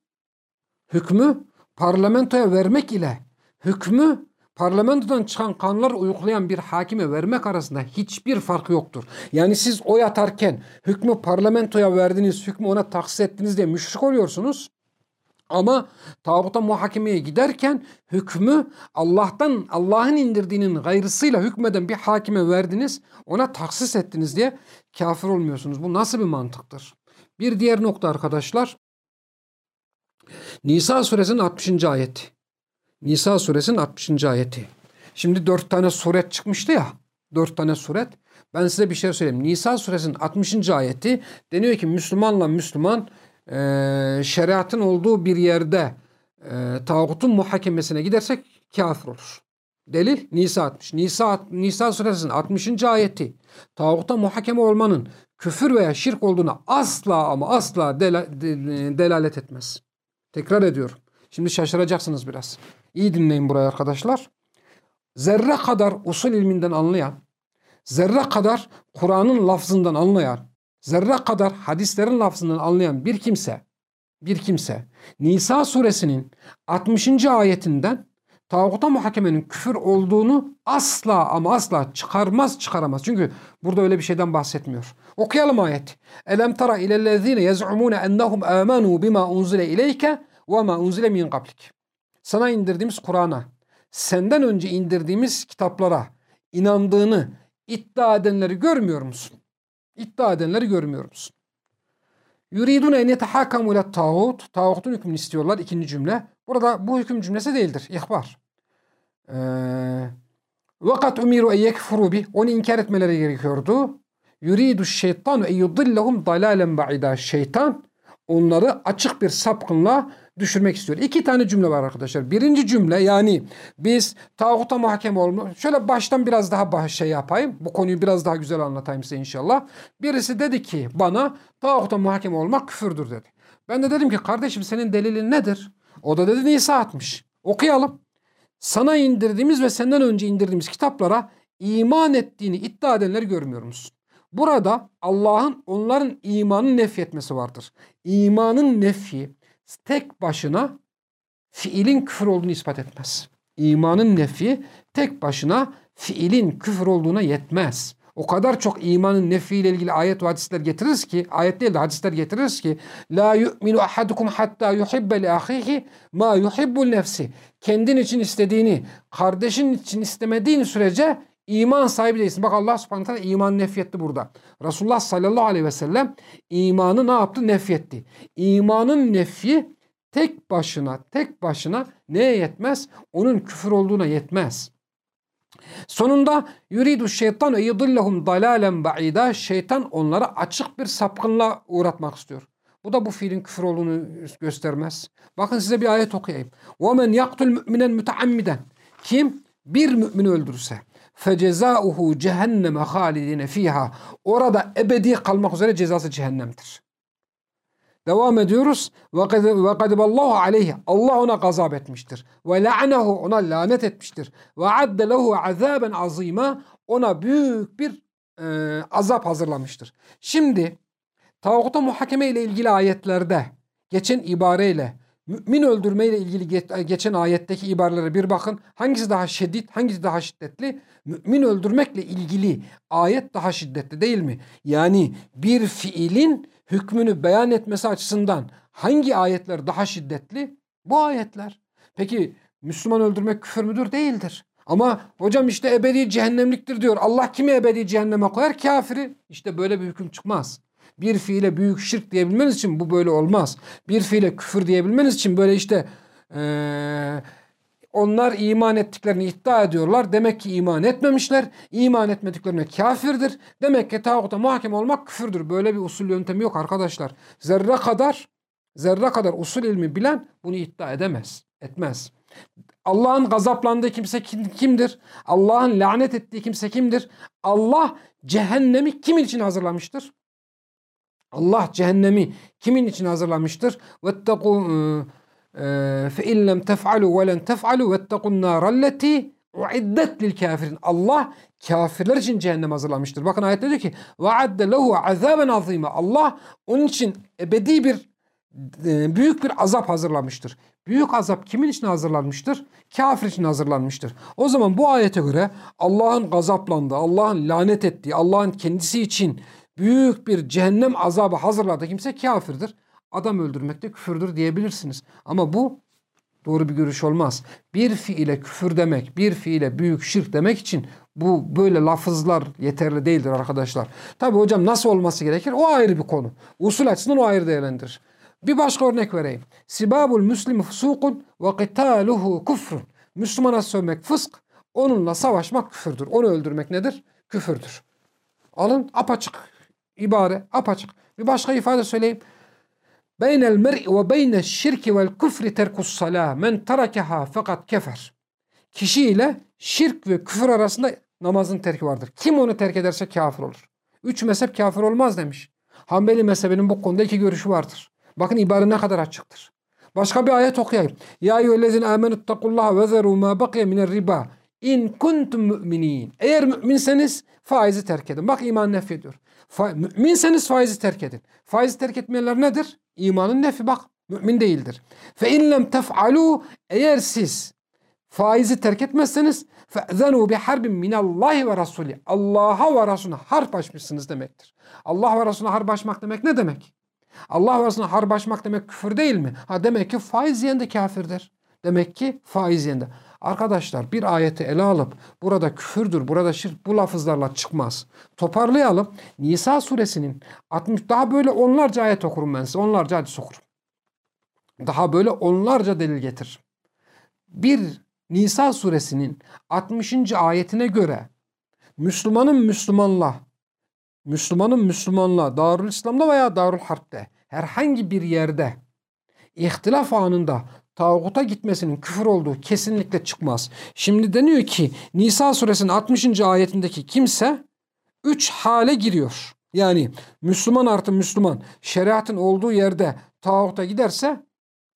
hükmü parlamentoya vermek ile hükmü parlamentodan çıkan kanunlar uygulayan bir hakime vermek arasında hiçbir fark yoktur. Yani siz oy atarken hükmü parlamentoya verdiniz, hükmü ona taksis ettiniz diye müşrik oluyorsunuz. Ama tağuta muhakemeye giderken hükmü Allah'tan Allah'ın indirdiğinin gayrısıyla hükmeden bir hakime verdiniz. Ona taksis ettiniz diye kafir olmuyorsunuz. Bu nasıl bir mantıktır? Bir diğer nokta arkadaşlar. Nisa suresinin 60. ayeti. Nisa suresinin 60. ayeti. Şimdi dört tane suret çıkmıştı ya. Dört tane suret. Ben size bir şey söyleyeyim. Nisa suresinin 60. ayeti deniyor ki Müslümanla Müslüman e, şeriatın olduğu bir yerde e, tağutun muhakemesine gidersek kafir olur. Delil Nisa 60. Nisa, Nisa suresinin 60. ayeti tağuta muhakeme olmanın küfür veya şirk olduğuna asla ama asla dela, de, delalet etmez. Tekrar ediyorum. Şimdi şaşıracaksınız biraz. İyi dinleyin burayı arkadaşlar. Zerre kadar usul ilminden anlayan, zerre kadar Kur'an'ın lafzından anlayan, zerre kadar hadislerin lafzından anlayan bir kimse, bir kimse Nisa suresinin 60. ayetinden tağuta muhakemenin küfür olduğunu asla ama asla çıkarmaz çıkaramaz. Çünkü burada öyle bir şeyden bahsetmiyor. Okuyalım ayet. Elem tara ilellezine yez'umune ennehum amanu bima unzile ileyke ve ma unzile min qablik. Sana indirdiğimiz Kur'an'a, senden önce indirdiğimiz kitaplara inandığını iddia edenleri görmüyor musun? İddia edenleri görmüyor musun? Yuridune en yetehakamu ile tağut. Tağutun hükmünü istiyorlar. İkinci cümle. Burada bu hüküm cümlesi değildir. İhbar. Vakat umiru en yekfuru bi. Onu inkar etmeleri gerekiyordu. Yuridu şeytanu en yudillahum dalalen ba'ida. Şeytan onları açık bir sapkınlığa düşürmek istiyor. İki tane cümle var arkadaşlar. Birinci cümle yani biz tağuta mahkeme olma. Şöyle baştan biraz daha şey yapayım. Bu konuyu biraz daha güzel anlatayım size inşallah. Birisi dedi ki bana tağuta mahkeme olmak küfürdür dedi. Ben de dedim ki kardeşim senin delilin nedir? O da dedi Nisa atmış. Okuyalım. Sana indirdiğimiz ve senden önce indirdiğimiz kitaplara iman ettiğini iddia edenleri görmüyor musun? Burada Allah'ın onların imanın nefyetmesi vardır. İmanın nefi tek başına fiilin küfür olduğunu ispat etmez. İmanın nefi tek başına fiilin küfür olduğuna yetmez. O kadar çok imanın nefi ile ilgili ayet ve hadisler getiririz ki, ayet değil de hadisler getiririz ki la yu'minu ahadukum hatta yuhibbe li ahihi ma yuhibbu nefsi. Kendin için istediğini, kardeşin için istemediğin sürece iman sahibi değilsin. Bak Allah subhanahu teala iman nefyetti burada. Resulullah sallallahu aleyhi ve sellem imanı ne yaptı? Nefyetti. İmanın nefi tek başına, tek başına neye yetmez? Onun küfür olduğuna yetmez. Sonunda yuridu şeytan ve yudillahum dalalen ba'ida. Şeytan onlara açık bir sapkınlığa uğratmak istiyor. Bu da bu fiilin küfür olduğunu göstermez. Bakın size bir ayet okuyayım. وَمَنْ يَقْتُلْ مُؤْمِنًا مُتَعَمِّدًا Kim bir mümini öldürürse fecezauhu cehenneme halidine fiha. Orada ebedi kalmak üzere cezası cehennemdir. Devam ediyoruz. Ve kadiballahu aleyhi. Allah ona gazap etmiştir. Ve la'nehu ona lanet etmiştir. Ve adde lehu azaben azima. Ona büyük bir e, azap hazırlamıştır. Şimdi tağuta muhakeme ile ilgili ayetlerde geçen ibareyle mümin öldürme ile ilgili geçen ayetteki ibarelere bir bakın. Hangisi daha şiddet, hangisi daha şiddetli? Mümin öldürmekle ilgili ayet daha şiddetli değil mi? Yani bir fiilin hükmünü beyan etmesi açısından hangi ayetler daha şiddetli? Bu ayetler. Peki Müslüman öldürmek küfür müdür? Değildir. Ama hocam işte ebedi cehennemliktir diyor. Allah kimi ebedi cehenneme koyar? Kafiri. İşte böyle bir hüküm çıkmaz. Bir fiile büyük şirk diyebilmeniz için bu böyle olmaz. Bir fiile küfür diyebilmeniz için böyle işte ee, onlar iman ettiklerini iddia ediyorlar. Demek ki iman etmemişler. İman etmediklerine kafirdir. Demek ki tağuta muhakeme olmak küfürdür. Böyle bir usul yöntemi yok arkadaşlar. Zerre kadar zerre kadar usul ilmi bilen bunu iddia edemez. Etmez. Allah'ın gazaplandığı kimse kimdir? Allah'ın lanet ettiği kimse kimdir? Allah cehennemi kimin için hazırlamıştır? Allah cehennemi kimin için hazırlamıştır? Vettekû e, fe illem tef'alu ve len tef'alu vettekûn nârelleti uiddet lil kafirin. Allah kafirler için cehennem hazırlamıştır. Bakın ayette diyor ki ve adde lehu azaben azime. Allah onun için ebedi bir e, büyük bir azap hazırlamıştır. Büyük azap kimin için hazırlanmıştır? Kafir için hazırlanmıştır. O zaman bu ayete göre Allah'ın gazaplandığı, Allah'ın lanet ettiği, Allah'ın kendisi için büyük bir cehennem azabı hazırladığı kimse kafirdir. adam öldürmek de küfürdür diyebilirsiniz. Ama bu doğru bir görüş olmaz. Bir fiile küfür demek, bir fiile büyük şirk demek için bu böyle lafızlar yeterli değildir arkadaşlar. Tabi hocam nasıl olması gerekir? O ayrı bir konu. Usul açısından o ayrı değerlendirir. Bir başka örnek vereyim. Sibabul müslimi fusukun ve qitaluhu kufrun. Müslümana sövmek fısk, onunla savaşmak küfürdür. Onu öldürmek nedir? Küfürdür. Alın apaçık ibare, apaçık. Bir başka ifade söyleyeyim. Beynel mer'i ve beyne şirki vel küfri terkus salah. Men terakeha fakat kefer. Kişi ile şirk ve küfür arasında namazın terki vardır. Kim onu terk ederse kafir olur. Üç mezhep kafir olmaz demiş. Hanbeli mezhebinin bu konuda iki görüşü vardır. Bakın ibare ne kadar açıktır. Başka bir ayet okuyayım. Ya eyyühellezine amenuttakullaha ve zeru ma bakiye minel riba. İn kuntum müminin. Eğer müminseniz faizi terk edin. Bak iman nef ediyor. Fa müminseniz faizi terk edin. Faizi terk etmeyenler nedir? İmanın nefi bak. Mümin değildir. Fe in lem tef'alu eğer siz faizi terk etmezseniz fe'zenu bi harbin minallahi ve rasulü. Allah'a ve Resulüne harp açmışsınız demektir. Allah ve Resulüne harp açmak demek ne demek? Allah ve Resulüne harp açmak demek küfür değil mi? Ha demek ki faiz yiyen de kafirdir. Demek ki faiz yiyen de. Arkadaşlar bir ayeti ele alıp burada küfürdür, burada şirk bu lafızlarla çıkmaz. Toparlayalım. Nisa suresinin 60 daha böyle onlarca ayet okurum ben size. Onlarca hadis okurum. Daha böyle onlarca delil getir. Bir Nisa suresinin 60. ayetine göre Müslümanın Müslümanla Müslümanın Müslümanla Darül İslam'da veya Darül Harp'te herhangi bir yerde ihtilaf anında tağuta gitmesinin küfür olduğu kesinlikle çıkmaz. Şimdi deniyor ki Nisa suresinin 60. ayetindeki kimse 3 hale giriyor. Yani Müslüman artı Müslüman şeriatın olduğu yerde tağuta giderse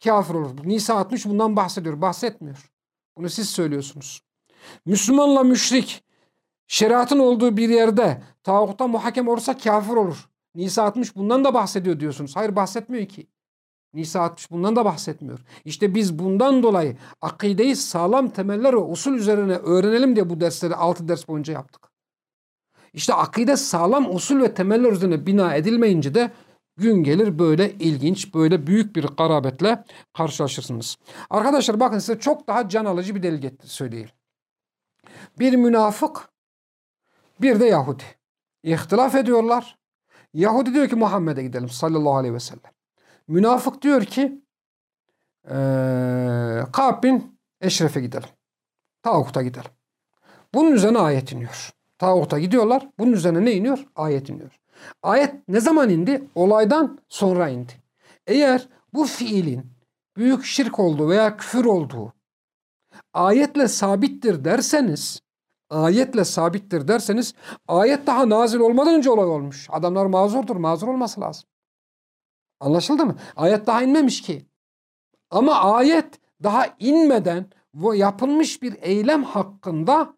kafir olur. Nisa 60 bundan bahsediyor. Bahsetmiyor. Bunu siz söylüyorsunuz. Müslümanla müşrik şeriatın olduğu bir yerde tağuta muhakem olursa kafir olur. Nisa 60 bundan da bahsediyor diyorsunuz. Hayır bahsetmiyor ki. Nisa 60 bundan da bahsetmiyor. İşte biz bundan dolayı akideyi sağlam temeller ve usul üzerine öğrenelim diye bu dersleri 6 ders boyunca yaptık. İşte akide sağlam usul ve temeller üzerine bina edilmeyince de gün gelir böyle ilginç, böyle büyük bir garabetle karşılaşırsınız. Arkadaşlar bakın size çok daha can alıcı bir delil söyleyeyim. Bir münafık, bir de Yahudi. İhtilaf ediyorlar. Yahudi diyor ki Muhammed'e gidelim sallallahu aleyhi ve sellem. Münafık diyor ki ee, Ka'b bin Eşref'e gidelim. Tağut'a gidelim. Bunun üzerine ayet iniyor. Tağut'a gidiyorlar. Bunun üzerine ne iniyor? Ayet iniyor. Ayet ne zaman indi? Olaydan sonra indi. Eğer bu fiilin büyük şirk olduğu veya küfür olduğu ayetle sabittir derseniz ayetle sabittir derseniz ayet daha nazil olmadan önce olay olmuş. Adamlar mazurdur. Mazur olması lazım. Anlaşıldı mı? Ayet daha inmemiş ki. Ama ayet daha inmeden yapılmış bir eylem hakkında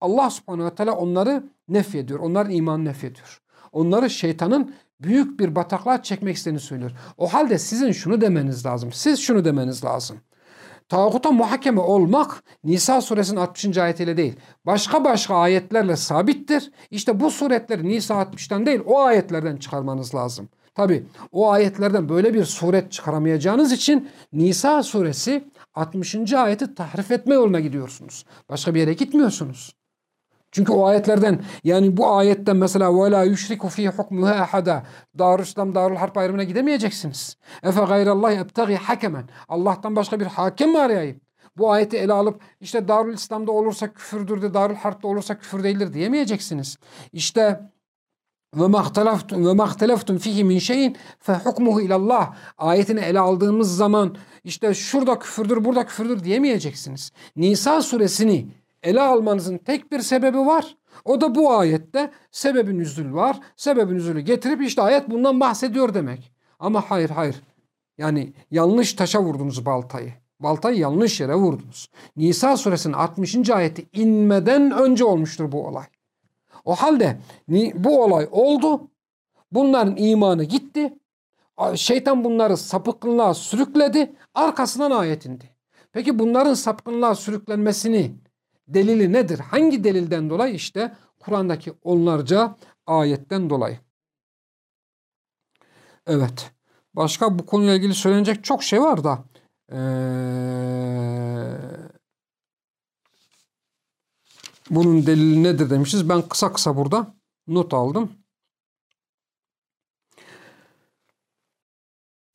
Allah subhanehu ve teala onları nefyediyor. Onların imanı nefyediyor. Onları şeytanın büyük bir bataklığa çekmek istediğini söylüyor. O halde sizin şunu demeniz lazım. Siz şunu demeniz lazım. Tağuta muhakeme olmak Nisa suresinin 60. ayetiyle değil. Başka başka ayetlerle sabittir. İşte bu suretleri Nisa 60'tan değil o ayetlerden çıkarmanız lazım. Tabi o ayetlerden böyle bir suret çıkaramayacağınız için Nisa suresi 60. ayeti tahrif etme yoluna gidiyorsunuz. Başka bir yere gitmiyorsunuz. Çünkü o ayetlerden yani bu ayetten mesela yüşriku fi hukmuha ahada Darül İslam Darül Harp ayrımına gidemeyeceksiniz. Efe gayrallahi ebtagi hakemen. Allah'tan başka bir hakem mi arayayım? Bu ayeti ele alıp işte Darül İslam'da olursa küfürdür de Darül Harp'ta olursa küfür değildir diyemeyeceksiniz. İşte ve mahteleftum ve mahteleftum fihi min şeyin fe hukmuhu ilallah. Ayetini ele aldığımız zaman işte şurada küfürdür, burada küfürdür diyemeyeceksiniz. Nisa suresini ele almanızın tek bir sebebi var. O da bu ayette sebebin üzül var. Sebebin üzülü getirip işte ayet bundan bahsediyor demek. Ama hayır hayır. Yani yanlış taşa vurdunuz baltayı. Baltayı yanlış yere vurdunuz. Nisa suresinin 60. ayeti inmeden önce olmuştur bu olay. O halde bu olay oldu. Bunların imanı gitti. Şeytan bunları sapıklığa sürükledi. Arkasından ayet indi. Peki bunların sapkınlığa sürüklenmesini delili nedir? Hangi delilden dolayı? İşte Kur'an'daki onlarca ayetten dolayı. Evet. Başka bu konuyla ilgili söylenecek çok şey var da ee, bunun delili nedir demişiz. Ben kısa kısa burada not aldım.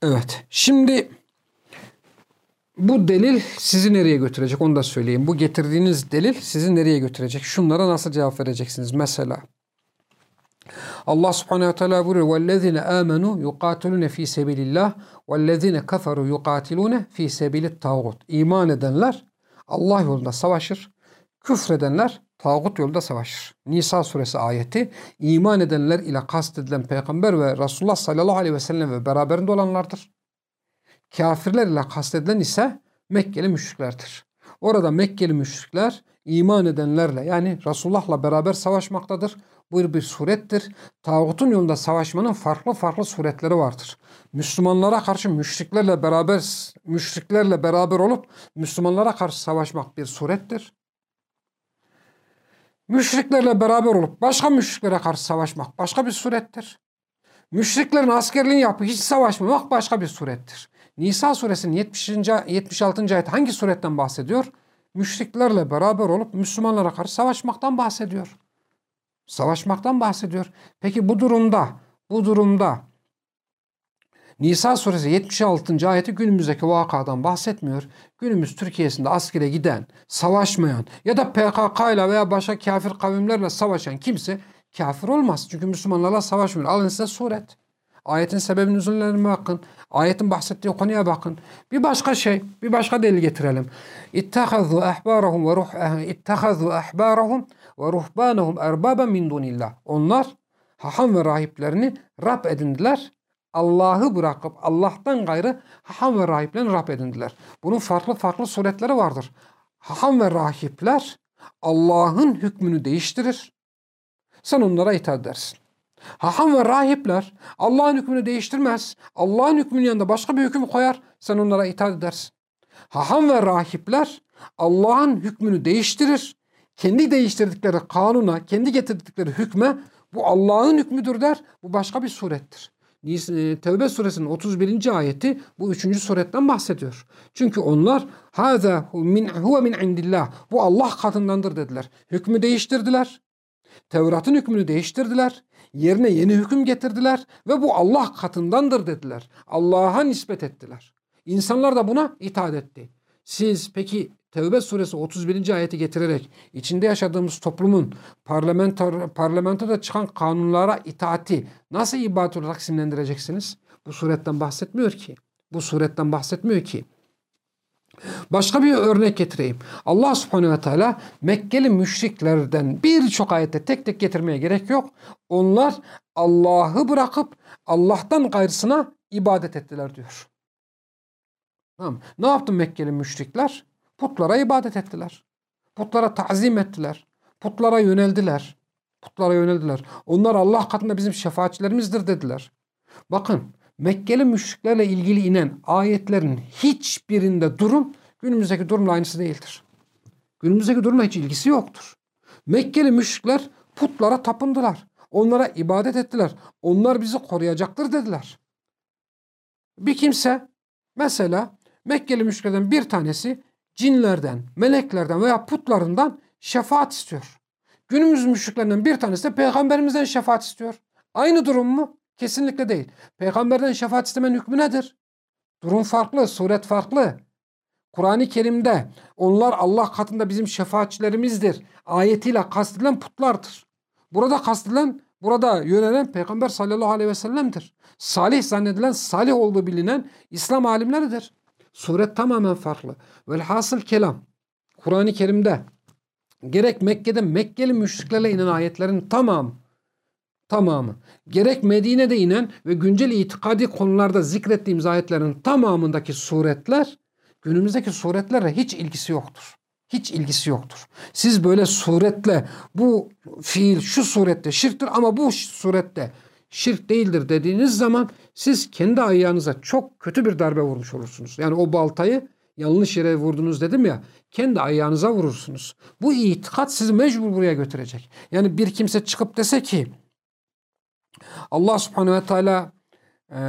Evet. Şimdi bu delil sizi nereye götürecek onu da söyleyeyim. Bu getirdiğiniz delil sizi nereye götürecek? Şunlara nasıl cevap vereceksiniz? Mesela Allah subhanehu ve teala buyuruyor وَالَّذِينَ آمَنُوا يُقَاتِلُونَ ف۪ي سَبِيلِ اللّٰهِ وَالَّذِينَ كَفَرُوا يُقَاتِلُونَ ف۪ي سَبِيلِ التَّاغُوتِ İman edenler Allah yolunda savaşır. Küfredenler tağut yolunda savaşır. Nisa suresi ayeti iman edenler ile kastedilen peygamber ve Resulullah sallallahu aleyhi ve sellem ve beraberinde olanlardır. Kafirler ile kastedilen ise Mekkeli müşriklerdir. Orada Mekkeli müşrikler iman edenlerle yani Resulullah'la beraber savaşmaktadır. Bu bir surettir. Tağutun yolunda savaşmanın farklı farklı suretleri vardır. Müslümanlara karşı müşriklerle beraber müşriklerle beraber olup Müslümanlara karşı savaşmak bir surettir. Müşriklerle beraber olup başka müşriklere karşı savaşmak başka bir surettir. Müşriklerin askerliğini yapıp hiç savaşmamak başka bir surettir. Nisa suresinin 70. 76. ayet hangi suretten bahsediyor? Müşriklerle beraber olup Müslümanlara karşı savaşmaktan bahsediyor. Savaşmaktan bahsediyor. Peki bu durumda, bu durumda Nisa suresi 76. ayeti günümüzdeki vakadan bahsetmiyor. Günümüz Türkiye'sinde askere giden, savaşmayan ya da PKK ile veya başka kafir kavimlerle savaşan kimse kafir olmaz. Çünkü Müslümanlarla savaşmıyor. Alın size suret. Ayetin sebebinin üzerlerine bakın. Ayetin bahsettiği konuya bakın. Bir başka şey, bir başka delil getirelim. İttehazu ahbarahum ve ruh ittehazu ahbarahum ve ruhbanahum erbaben min dunillah. Onlar haham ve rahiplerini Rab edindiler. Allah'ı bırakıp Allah'tan gayrı haham ve rahiplerini Rab edindiler. Bunun farklı farklı suretleri vardır. Haham ve rahipler Allah'ın hükmünü değiştirir. Sen onlara itaat edersin. Haham ve rahipler Allah'ın hükmünü değiştirmez. Allah'ın hükmünün yanında başka bir hüküm koyar. Sen onlara itaat edersin. Haham ve rahipler Allah'ın hükmünü değiştirir. Kendi değiştirdikleri kanuna, kendi getirdikleri hükme bu Allah'ın hükmüdür der. Bu başka bir surettir. E, Tevbe suresinin 31. ayeti bu üçüncü suretten bahsediyor. Çünkü onlar haza min huve min indillah. Bu Allah katındandır dediler. Hükmü değiştirdiler. Tevrat'ın hükmünü değiştirdiler. Yerine yeni hüküm getirdiler ve bu Allah katındandır dediler. Allah'a nispet ettiler. İnsanlar da buna itaat etti. Siz peki Tevbe suresi 31. ayeti getirerek içinde yaşadığımız toplumun parlamento, parlamentoda çıkan kanunlara itaati nasıl ibadet olarak isimlendireceksiniz? Bu suretten bahsetmiyor ki. Bu suretten bahsetmiyor ki. Başka bir örnek getireyim. Allah subhanehu ve teala Mekkeli müşriklerden birçok ayette tek tek getirmeye gerek yok. Onlar Allah'ı bırakıp Allah'tan gayrısına ibadet ettiler diyor. Tamam. Ne yaptı Mekkeli müşrikler? Putlara ibadet ettiler. Putlara tazim ettiler. Putlara yöneldiler. Putlara yöneldiler. Onlar Allah katında bizim şefaatçilerimizdir dediler. Bakın Mekkeli müşriklerle ilgili inen ayetlerin hiçbirinde durum günümüzdeki durumla aynısı değildir. Günümüzdeki durumla hiç ilgisi yoktur. Mekkeli müşrikler putlara tapındılar. Onlara ibadet ettiler. Onlar bizi koruyacaktır dediler. Bir kimse mesela Mekkeli müşriklerden bir tanesi cinlerden, meleklerden veya putlarından şefaat istiyor. Günümüz müşriklerinden bir tanesi de peygamberimizden şefaat istiyor. Aynı durum mu? Kesinlikle değil. Peygamberden şefaat istemenin hükmü nedir? Durum farklı, suret farklı. Kur'an-ı Kerim'de onlar Allah katında bizim şefaatçilerimizdir. Ayetiyle kastedilen putlardır. Burada kastedilen, burada yönelen Peygamber sallallahu aleyhi ve sellem'dir. Salih zannedilen, salih olduğu bilinen İslam alimleridir. Suret tamamen farklı. Velhasıl kelam Kur'an-ı Kerim'de gerek Mekke'de Mekkeli müşriklerle inen ayetlerin tamamı tamamı gerek Medine'de inen ve güncel itikadi konularda zikrettiğimiz ayetlerin tamamındaki suretler günümüzdeki suretlerle hiç ilgisi yoktur. Hiç ilgisi yoktur. Siz böyle suretle bu fiil şu surette şirktir ama bu surette şirk değildir dediğiniz zaman siz kendi ayağınıza çok kötü bir darbe vurmuş olursunuz. Yani o baltayı yanlış yere vurdunuz dedim ya kendi ayağınıza vurursunuz. Bu itikat sizi mecbur buraya götürecek. Yani bir kimse çıkıp dese ki Allah subhanehu ve teala e,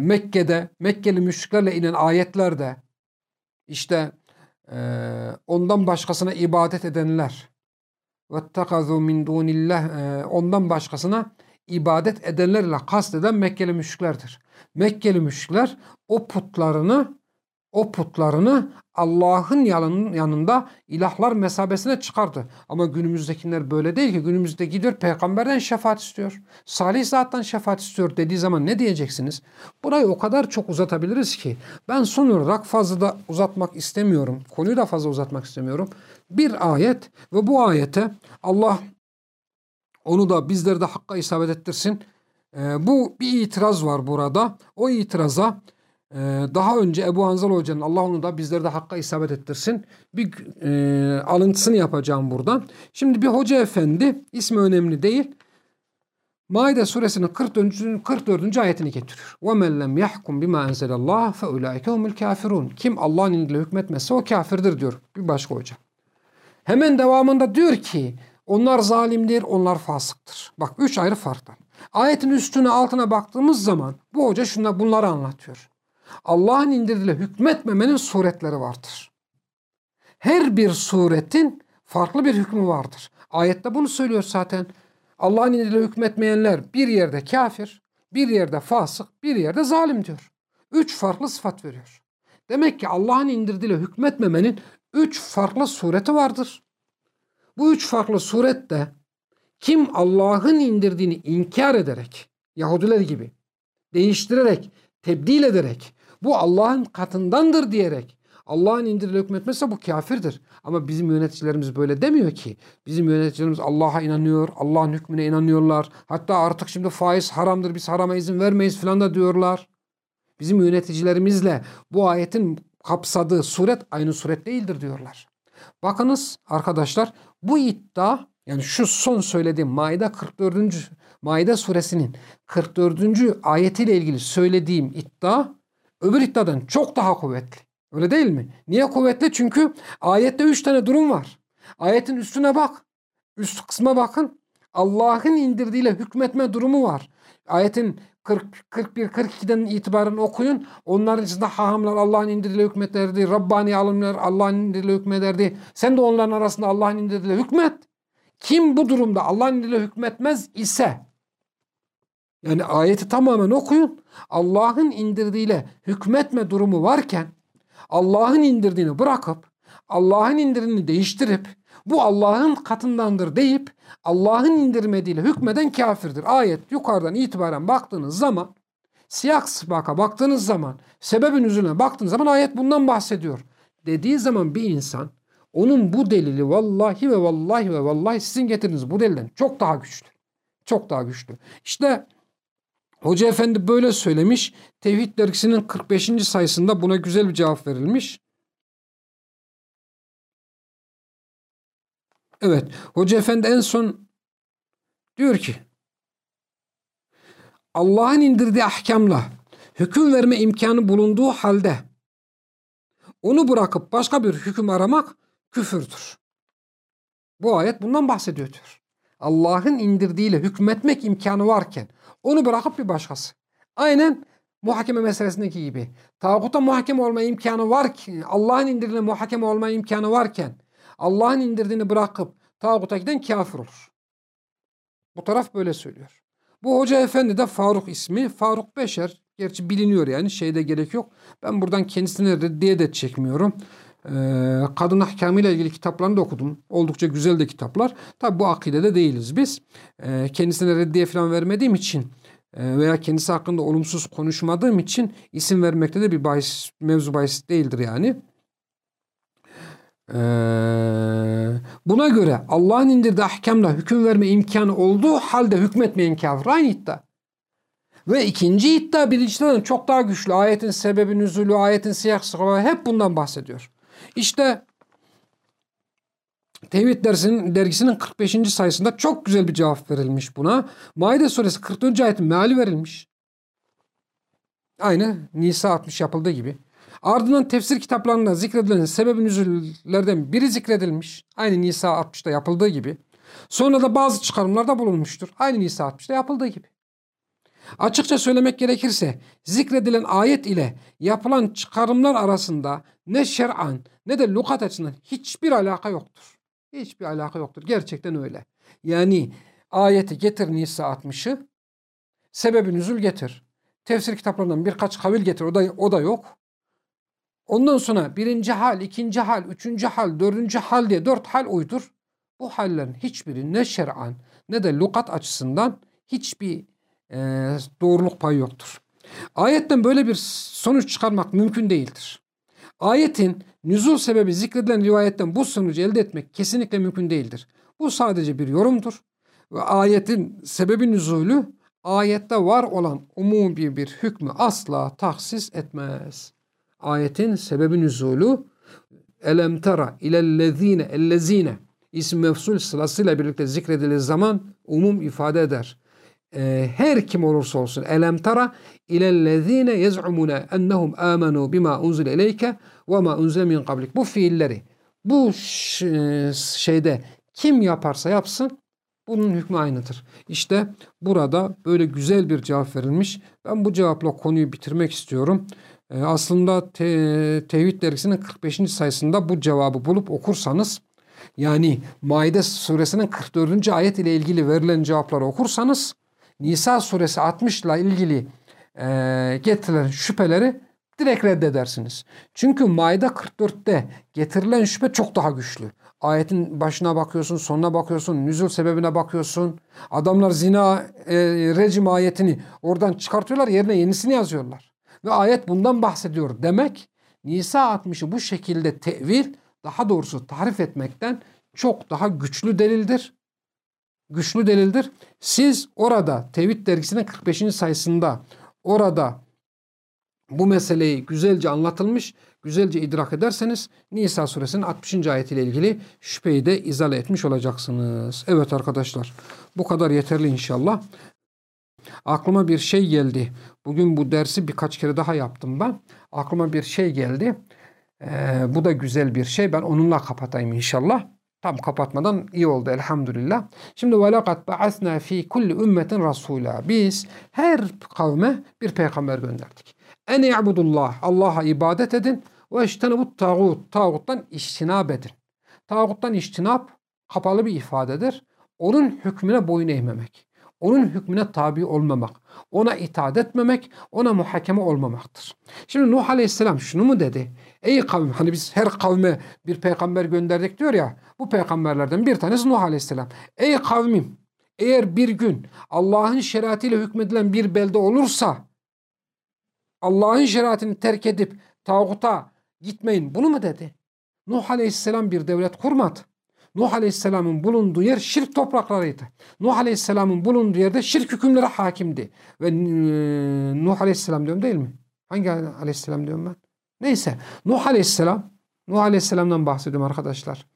Mekke'de Mekkeli müşriklerle inen ayetlerde işte e, ondan başkasına ibadet edenler وَاتَّقَذُوا مِنْ دُونِ اللّٰهِ Ondan başkasına ibadet edenlerle kasteden Mekkeli müşriklerdir. Mekkeli müşrikler o putlarını o putlarını Allah'ın yanında ilahlar mesabesine çıkardı. Ama günümüzdekiler böyle değil ki. Günümüzde gidiyor peygamberden şefaat istiyor. Salih zattan şefaat istiyor dediği zaman ne diyeceksiniz? Burayı o kadar çok uzatabiliriz ki. Ben son olarak fazla da uzatmak istemiyorum. Konuyu da fazla uzatmak istemiyorum. Bir ayet ve bu ayete Allah onu da bizleri de hakka isabet ettirsin. Ee, bu bir itiraz var burada. O itiraza ee, daha önce Ebu Hanzal Hoca'nın Allah onu da bizleri de hakka isabet ettirsin. Bir e, alıntısını yapacağım buradan. Şimdi bir hoca efendi ismi önemli değil. Maide suresinin 44. 44. ayetini getiriyor. وَمَنْ لَمْ يَحْكُمْ بِمَا اَنْزَلَ اللّٰهِ فَاُولَٰئِكَ هُمُ الْكَافِرُونَ Kim Allah'ın indiriyle hükmetmezse o kafirdir diyor bir başka hoca. Hemen devamında diyor ki onlar zalimdir, onlar fasıktır. Bak üç ayrı farktan. Ayetin üstüne altına baktığımız zaman bu hoca şunlar bunları anlatıyor. Allah'ın indirdiğiyle hükmetmemenin suretleri vardır. Her bir suretin farklı bir hükmü vardır. Ayette bunu söylüyor zaten. Allah'ın indirdiğiyle hükmetmeyenler bir yerde kafir, bir yerde fasık, bir yerde zalim diyor. Üç farklı sıfat veriyor. Demek ki Allah'ın indirdiğiyle hükmetmemenin üç farklı sureti vardır. Bu üç farklı surette kim Allah'ın indirdiğini inkar ederek, Yahudiler gibi, değiştirerek, tebdil ederek, bu Allah'ın katındandır diyerek Allah'ın indirdiği hükmetmezse bu kafirdir. Ama bizim yöneticilerimiz böyle demiyor ki. Bizim yöneticilerimiz Allah'a inanıyor, Allah'ın hükmüne inanıyorlar. Hatta artık şimdi faiz haramdır, biz harama izin vermeyiz falan da diyorlar. Bizim yöneticilerimizle bu ayetin kapsadığı suret aynı suret değildir diyorlar. Bakınız arkadaşlar bu iddia yani şu son söylediğim Maide 44. Maide suresinin 44. ayetiyle ilgili söylediğim iddia öbür iddiadan çok daha kuvvetli. Öyle değil mi? Niye kuvvetli? Çünkü ayette üç tane durum var. Ayetin üstüne bak. Üst kısma bakın. Allah'ın indirdiğiyle hükmetme durumu var. Ayetin 40, 41, 42'den itibaren okuyun. Onların içinde hahamlar Allah'ın indirdiğiyle hükmederdi. Rabbani alimler Allah'ın indirdiğiyle hükmederdi. Sen de onların arasında Allah'ın indirdiğiyle hükmet. Kim bu durumda Allah'ın indirdiğiyle hükmetmez ise yani ayeti tamamen okuyun. Allah'ın indirdiğiyle hükmetme durumu varken Allah'ın indirdiğini bırakıp Allah'ın indirdiğini değiştirip bu Allah'ın katındandır deyip Allah'ın indirmediğiyle hükmeden kafirdir. Ayet yukarıdan itibaren baktığınız zaman siyak sıbaka baktığınız zaman sebebin üzerine baktığınız zaman ayet bundan bahsediyor. Dediği zaman bir insan onun bu delili vallahi ve vallahi ve vallahi sizin getirdiğiniz bu delilden çok daha güçlü. Çok daha güçlü. İşte Hoca Efendi böyle söylemiş. Tevhid dergisinin 45. sayısında buna güzel bir cevap verilmiş. Evet, Hoca Efendi en son diyor ki Allah'ın indirdiği ahkamla hüküm verme imkanı bulunduğu halde onu bırakıp başka bir hüküm aramak küfürdür. Bu ayet bundan bahsediyor diyor. Allah'ın indirdiğiyle hükmetmek imkanı varken onu bırakıp bir başkası. Aynen muhakeme meselesindeki gibi. Tağuta muhakeme olma imkanı var ki Allah'ın indirdiğine muhakeme olma imkanı varken Allah'ın indirdiğini bırakıp tağuta giden kafir olur. Bu taraf böyle söylüyor. Bu hoca efendi de Faruk ismi. Faruk Beşer. Gerçi biliniyor yani şeyde gerek yok. Ben buradan kendisine reddiye de çekmiyorum. Ee, kadın ahkamı ile ilgili kitaplarını da okudum. Oldukça güzel de kitaplar. Tabi bu akidede değiliz biz. Ee, kendisine reddiye falan vermediğim için e, veya kendisi hakkında olumsuz konuşmadığım için isim vermekte de bir bahis, mevzu bahis değildir yani. Ee, buna göre Allah'ın indirdiği ahkamla hüküm verme imkanı olduğu halde hükmetmeyen kafir aynı iddia. Ve ikinci iddia birinciden çok daha güçlü. Ayetin sebebi nüzulü, ayetin siyah sıkıva hep bundan bahsediyor. İşte Tevhid dersinin, dergisinin 45. sayısında çok güzel bir cevap verilmiş buna. Maide suresi 44. ayetin meali verilmiş. Aynı Nisa 60 yapıldığı gibi. Ardından tefsir kitaplarında zikredilen sebebin üzüllerden biri zikredilmiş. Aynı Nisa 60'da yapıldığı gibi. Sonra da bazı çıkarımlarda bulunmuştur. Aynı Nisa 60'da yapıldığı gibi. Açıkça söylemek gerekirse zikredilen ayet ile yapılan çıkarımlar arasında ne şer'an ne de lukat açısından hiçbir alaka yoktur. Hiçbir alaka yoktur. Gerçekten öyle. Yani ayeti getir Nisa 60'ı sebebi nüzul getir. Tefsir kitaplarından birkaç kavil getir. O da, o da yok. Ondan sonra birinci hal, ikinci hal, üçüncü hal, dördüncü hal diye dört hal uydur. Bu hallerin hiçbiri ne şer'an ne de lukat açısından hiçbir e, doğruluk payı yoktur. Ayetten böyle bir sonuç çıkarmak mümkün değildir. Ayetin nüzul sebebi zikredilen rivayetten bu sonucu elde etmek kesinlikle mümkün değildir. Bu sadece bir yorumdur. Ve ayetin sebebi nüzulü ayette var olan umumi bir hükmü asla tahsis etmez. Ayetin sebebi nüzulü elem tera ilellezine ellezine isim mefsul sırasıyla birlikte zikredilir zaman umum ifade eder. Ee, her kim olursa olsun elem tara ilellezine yez'umune ennehum amenu bima unzile ileyke ve ma unzile min kablik. Bu fiilleri bu şeyde kim yaparsa yapsın bunun hükmü aynıdır. İşte burada böyle güzel bir cevap verilmiş. Ben bu cevapla konuyu bitirmek istiyorum. Ee, aslında te, Tevhid dergisinin 45. sayısında bu cevabı bulup okursanız yani Maide suresinin 44. ayet ile ilgili verilen cevapları okursanız Nisa suresi 60 ile ilgili e, getirilen şüpheleri direkt reddedersiniz. Çünkü Maide 44'te getirilen şüphe çok daha güçlü. Ayetin başına bakıyorsun, sonuna bakıyorsun, nüzul sebebine bakıyorsun. Adamlar zina e, rejim ayetini oradan çıkartıyorlar, yerine yenisini yazıyorlar. Ve ayet bundan bahsediyor. Demek Nisa 60'ı bu şekilde tevil, daha doğrusu tarif etmekten çok daha güçlü delildir. Güçlü delildir. Siz orada Tevhid dergisinin 45. sayısında orada bu meseleyi güzelce anlatılmış, güzelce idrak ederseniz Nisa suresinin 60. ayetiyle ilgili şüpheyi de izale etmiş olacaksınız. Evet arkadaşlar bu kadar yeterli inşallah. Aklıma bir şey geldi. Bugün bu dersi birkaç kere daha yaptım ben. Aklıma bir şey geldi. Ee, bu da güzel bir şey. Ben onunla kapatayım inşallah. Tam kapatmadan iyi oldu elhamdülillah. Şimdi وَلَقَدْ بَعَثْنَا ف۪ي كُلِّ اُمَّةٍ رَسُولًا Biz her kavme bir peygamber gönderdik. En i'budullah. Allah'a ibadet edin. Ve bu tağut. Tağuttan iştinab edin. Tağuttan iştinap kapalı bir ifadedir. Onun hükmüne boyun eğmemek. Onun hükmüne tabi olmamak. Ona itaat etmemek. Ona muhakeme olmamaktır. Şimdi Nuh Aleyhisselam şunu mu dedi? Ey kavim hani biz her kavme bir peygamber gönderdik diyor ya. Bu peygamberlerden bir tanesi Nuh Aleyhisselam. Ey kavmim eğer bir gün Allah'ın şeriatıyla hükmedilen bir belde olursa Allah'ın şeriatını terk edip tağuta gitmeyin bunu mu dedi? Nuh Aleyhisselam bir devlet kurmadı. Nuh Aleyhisselam'ın bulunduğu yer şirk topraklarıydı. Nuh Aleyhisselam'ın bulunduğu yerde şirk hükümleri hakimdi. Ve e, Nuh Aleyhisselam diyorum değil mi? Hangi Aleyhisselam diyorum ben? Neyse. Nuh Aleyhisselam, Nuh Aleyhisselam'dan bahsediyorum arkadaşlar.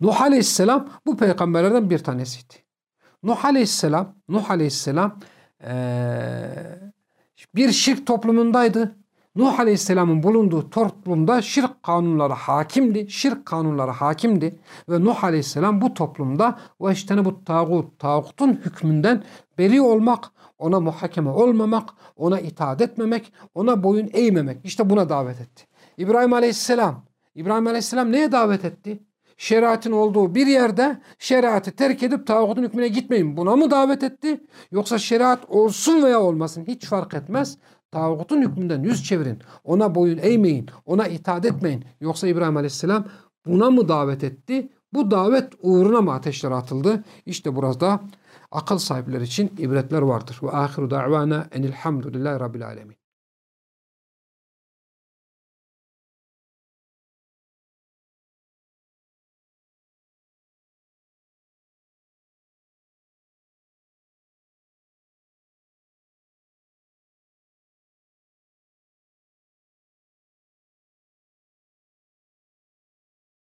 Nuh Aleyhisselam bu peygamberlerden bir tanesiydi. Nuh Aleyhisselam, Nuh Aleyhisselam ee, bir şirk toplumundaydı. Nuh Aleyhisselam'ın bulunduğu toplumda şirk kanunları hakimdi. Şirk kanunları hakimdi. Ve Nuh Aleyhisselam bu toplumda ve işte bu tağut, tağutun hükmünden beri olmak, ona muhakeme olmamak, ona itaat etmemek, ona boyun eğmemek. İşte buna davet etti. İbrahim Aleyhisselam, İbrahim Aleyhisselam neye davet etti? şeriatın olduğu bir yerde şeriatı terk edip tağutun hükmüne gitmeyin. Buna mı davet etti? Yoksa şeriat olsun veya olmasın hiç fark etmez. Tağutun hükmünden yüz çevirin. Ona boyun eğmeyin. Ona itaat etmeyin. Yoksa İbrahim Aleyhisselam buna mı davet etti? Bu davet uğruna mı ateşler atıldı? İşte burada akıl sahipleri için ibretler vardır. Ve ahiru da'vana enilhamdülillahi rabbil alemin.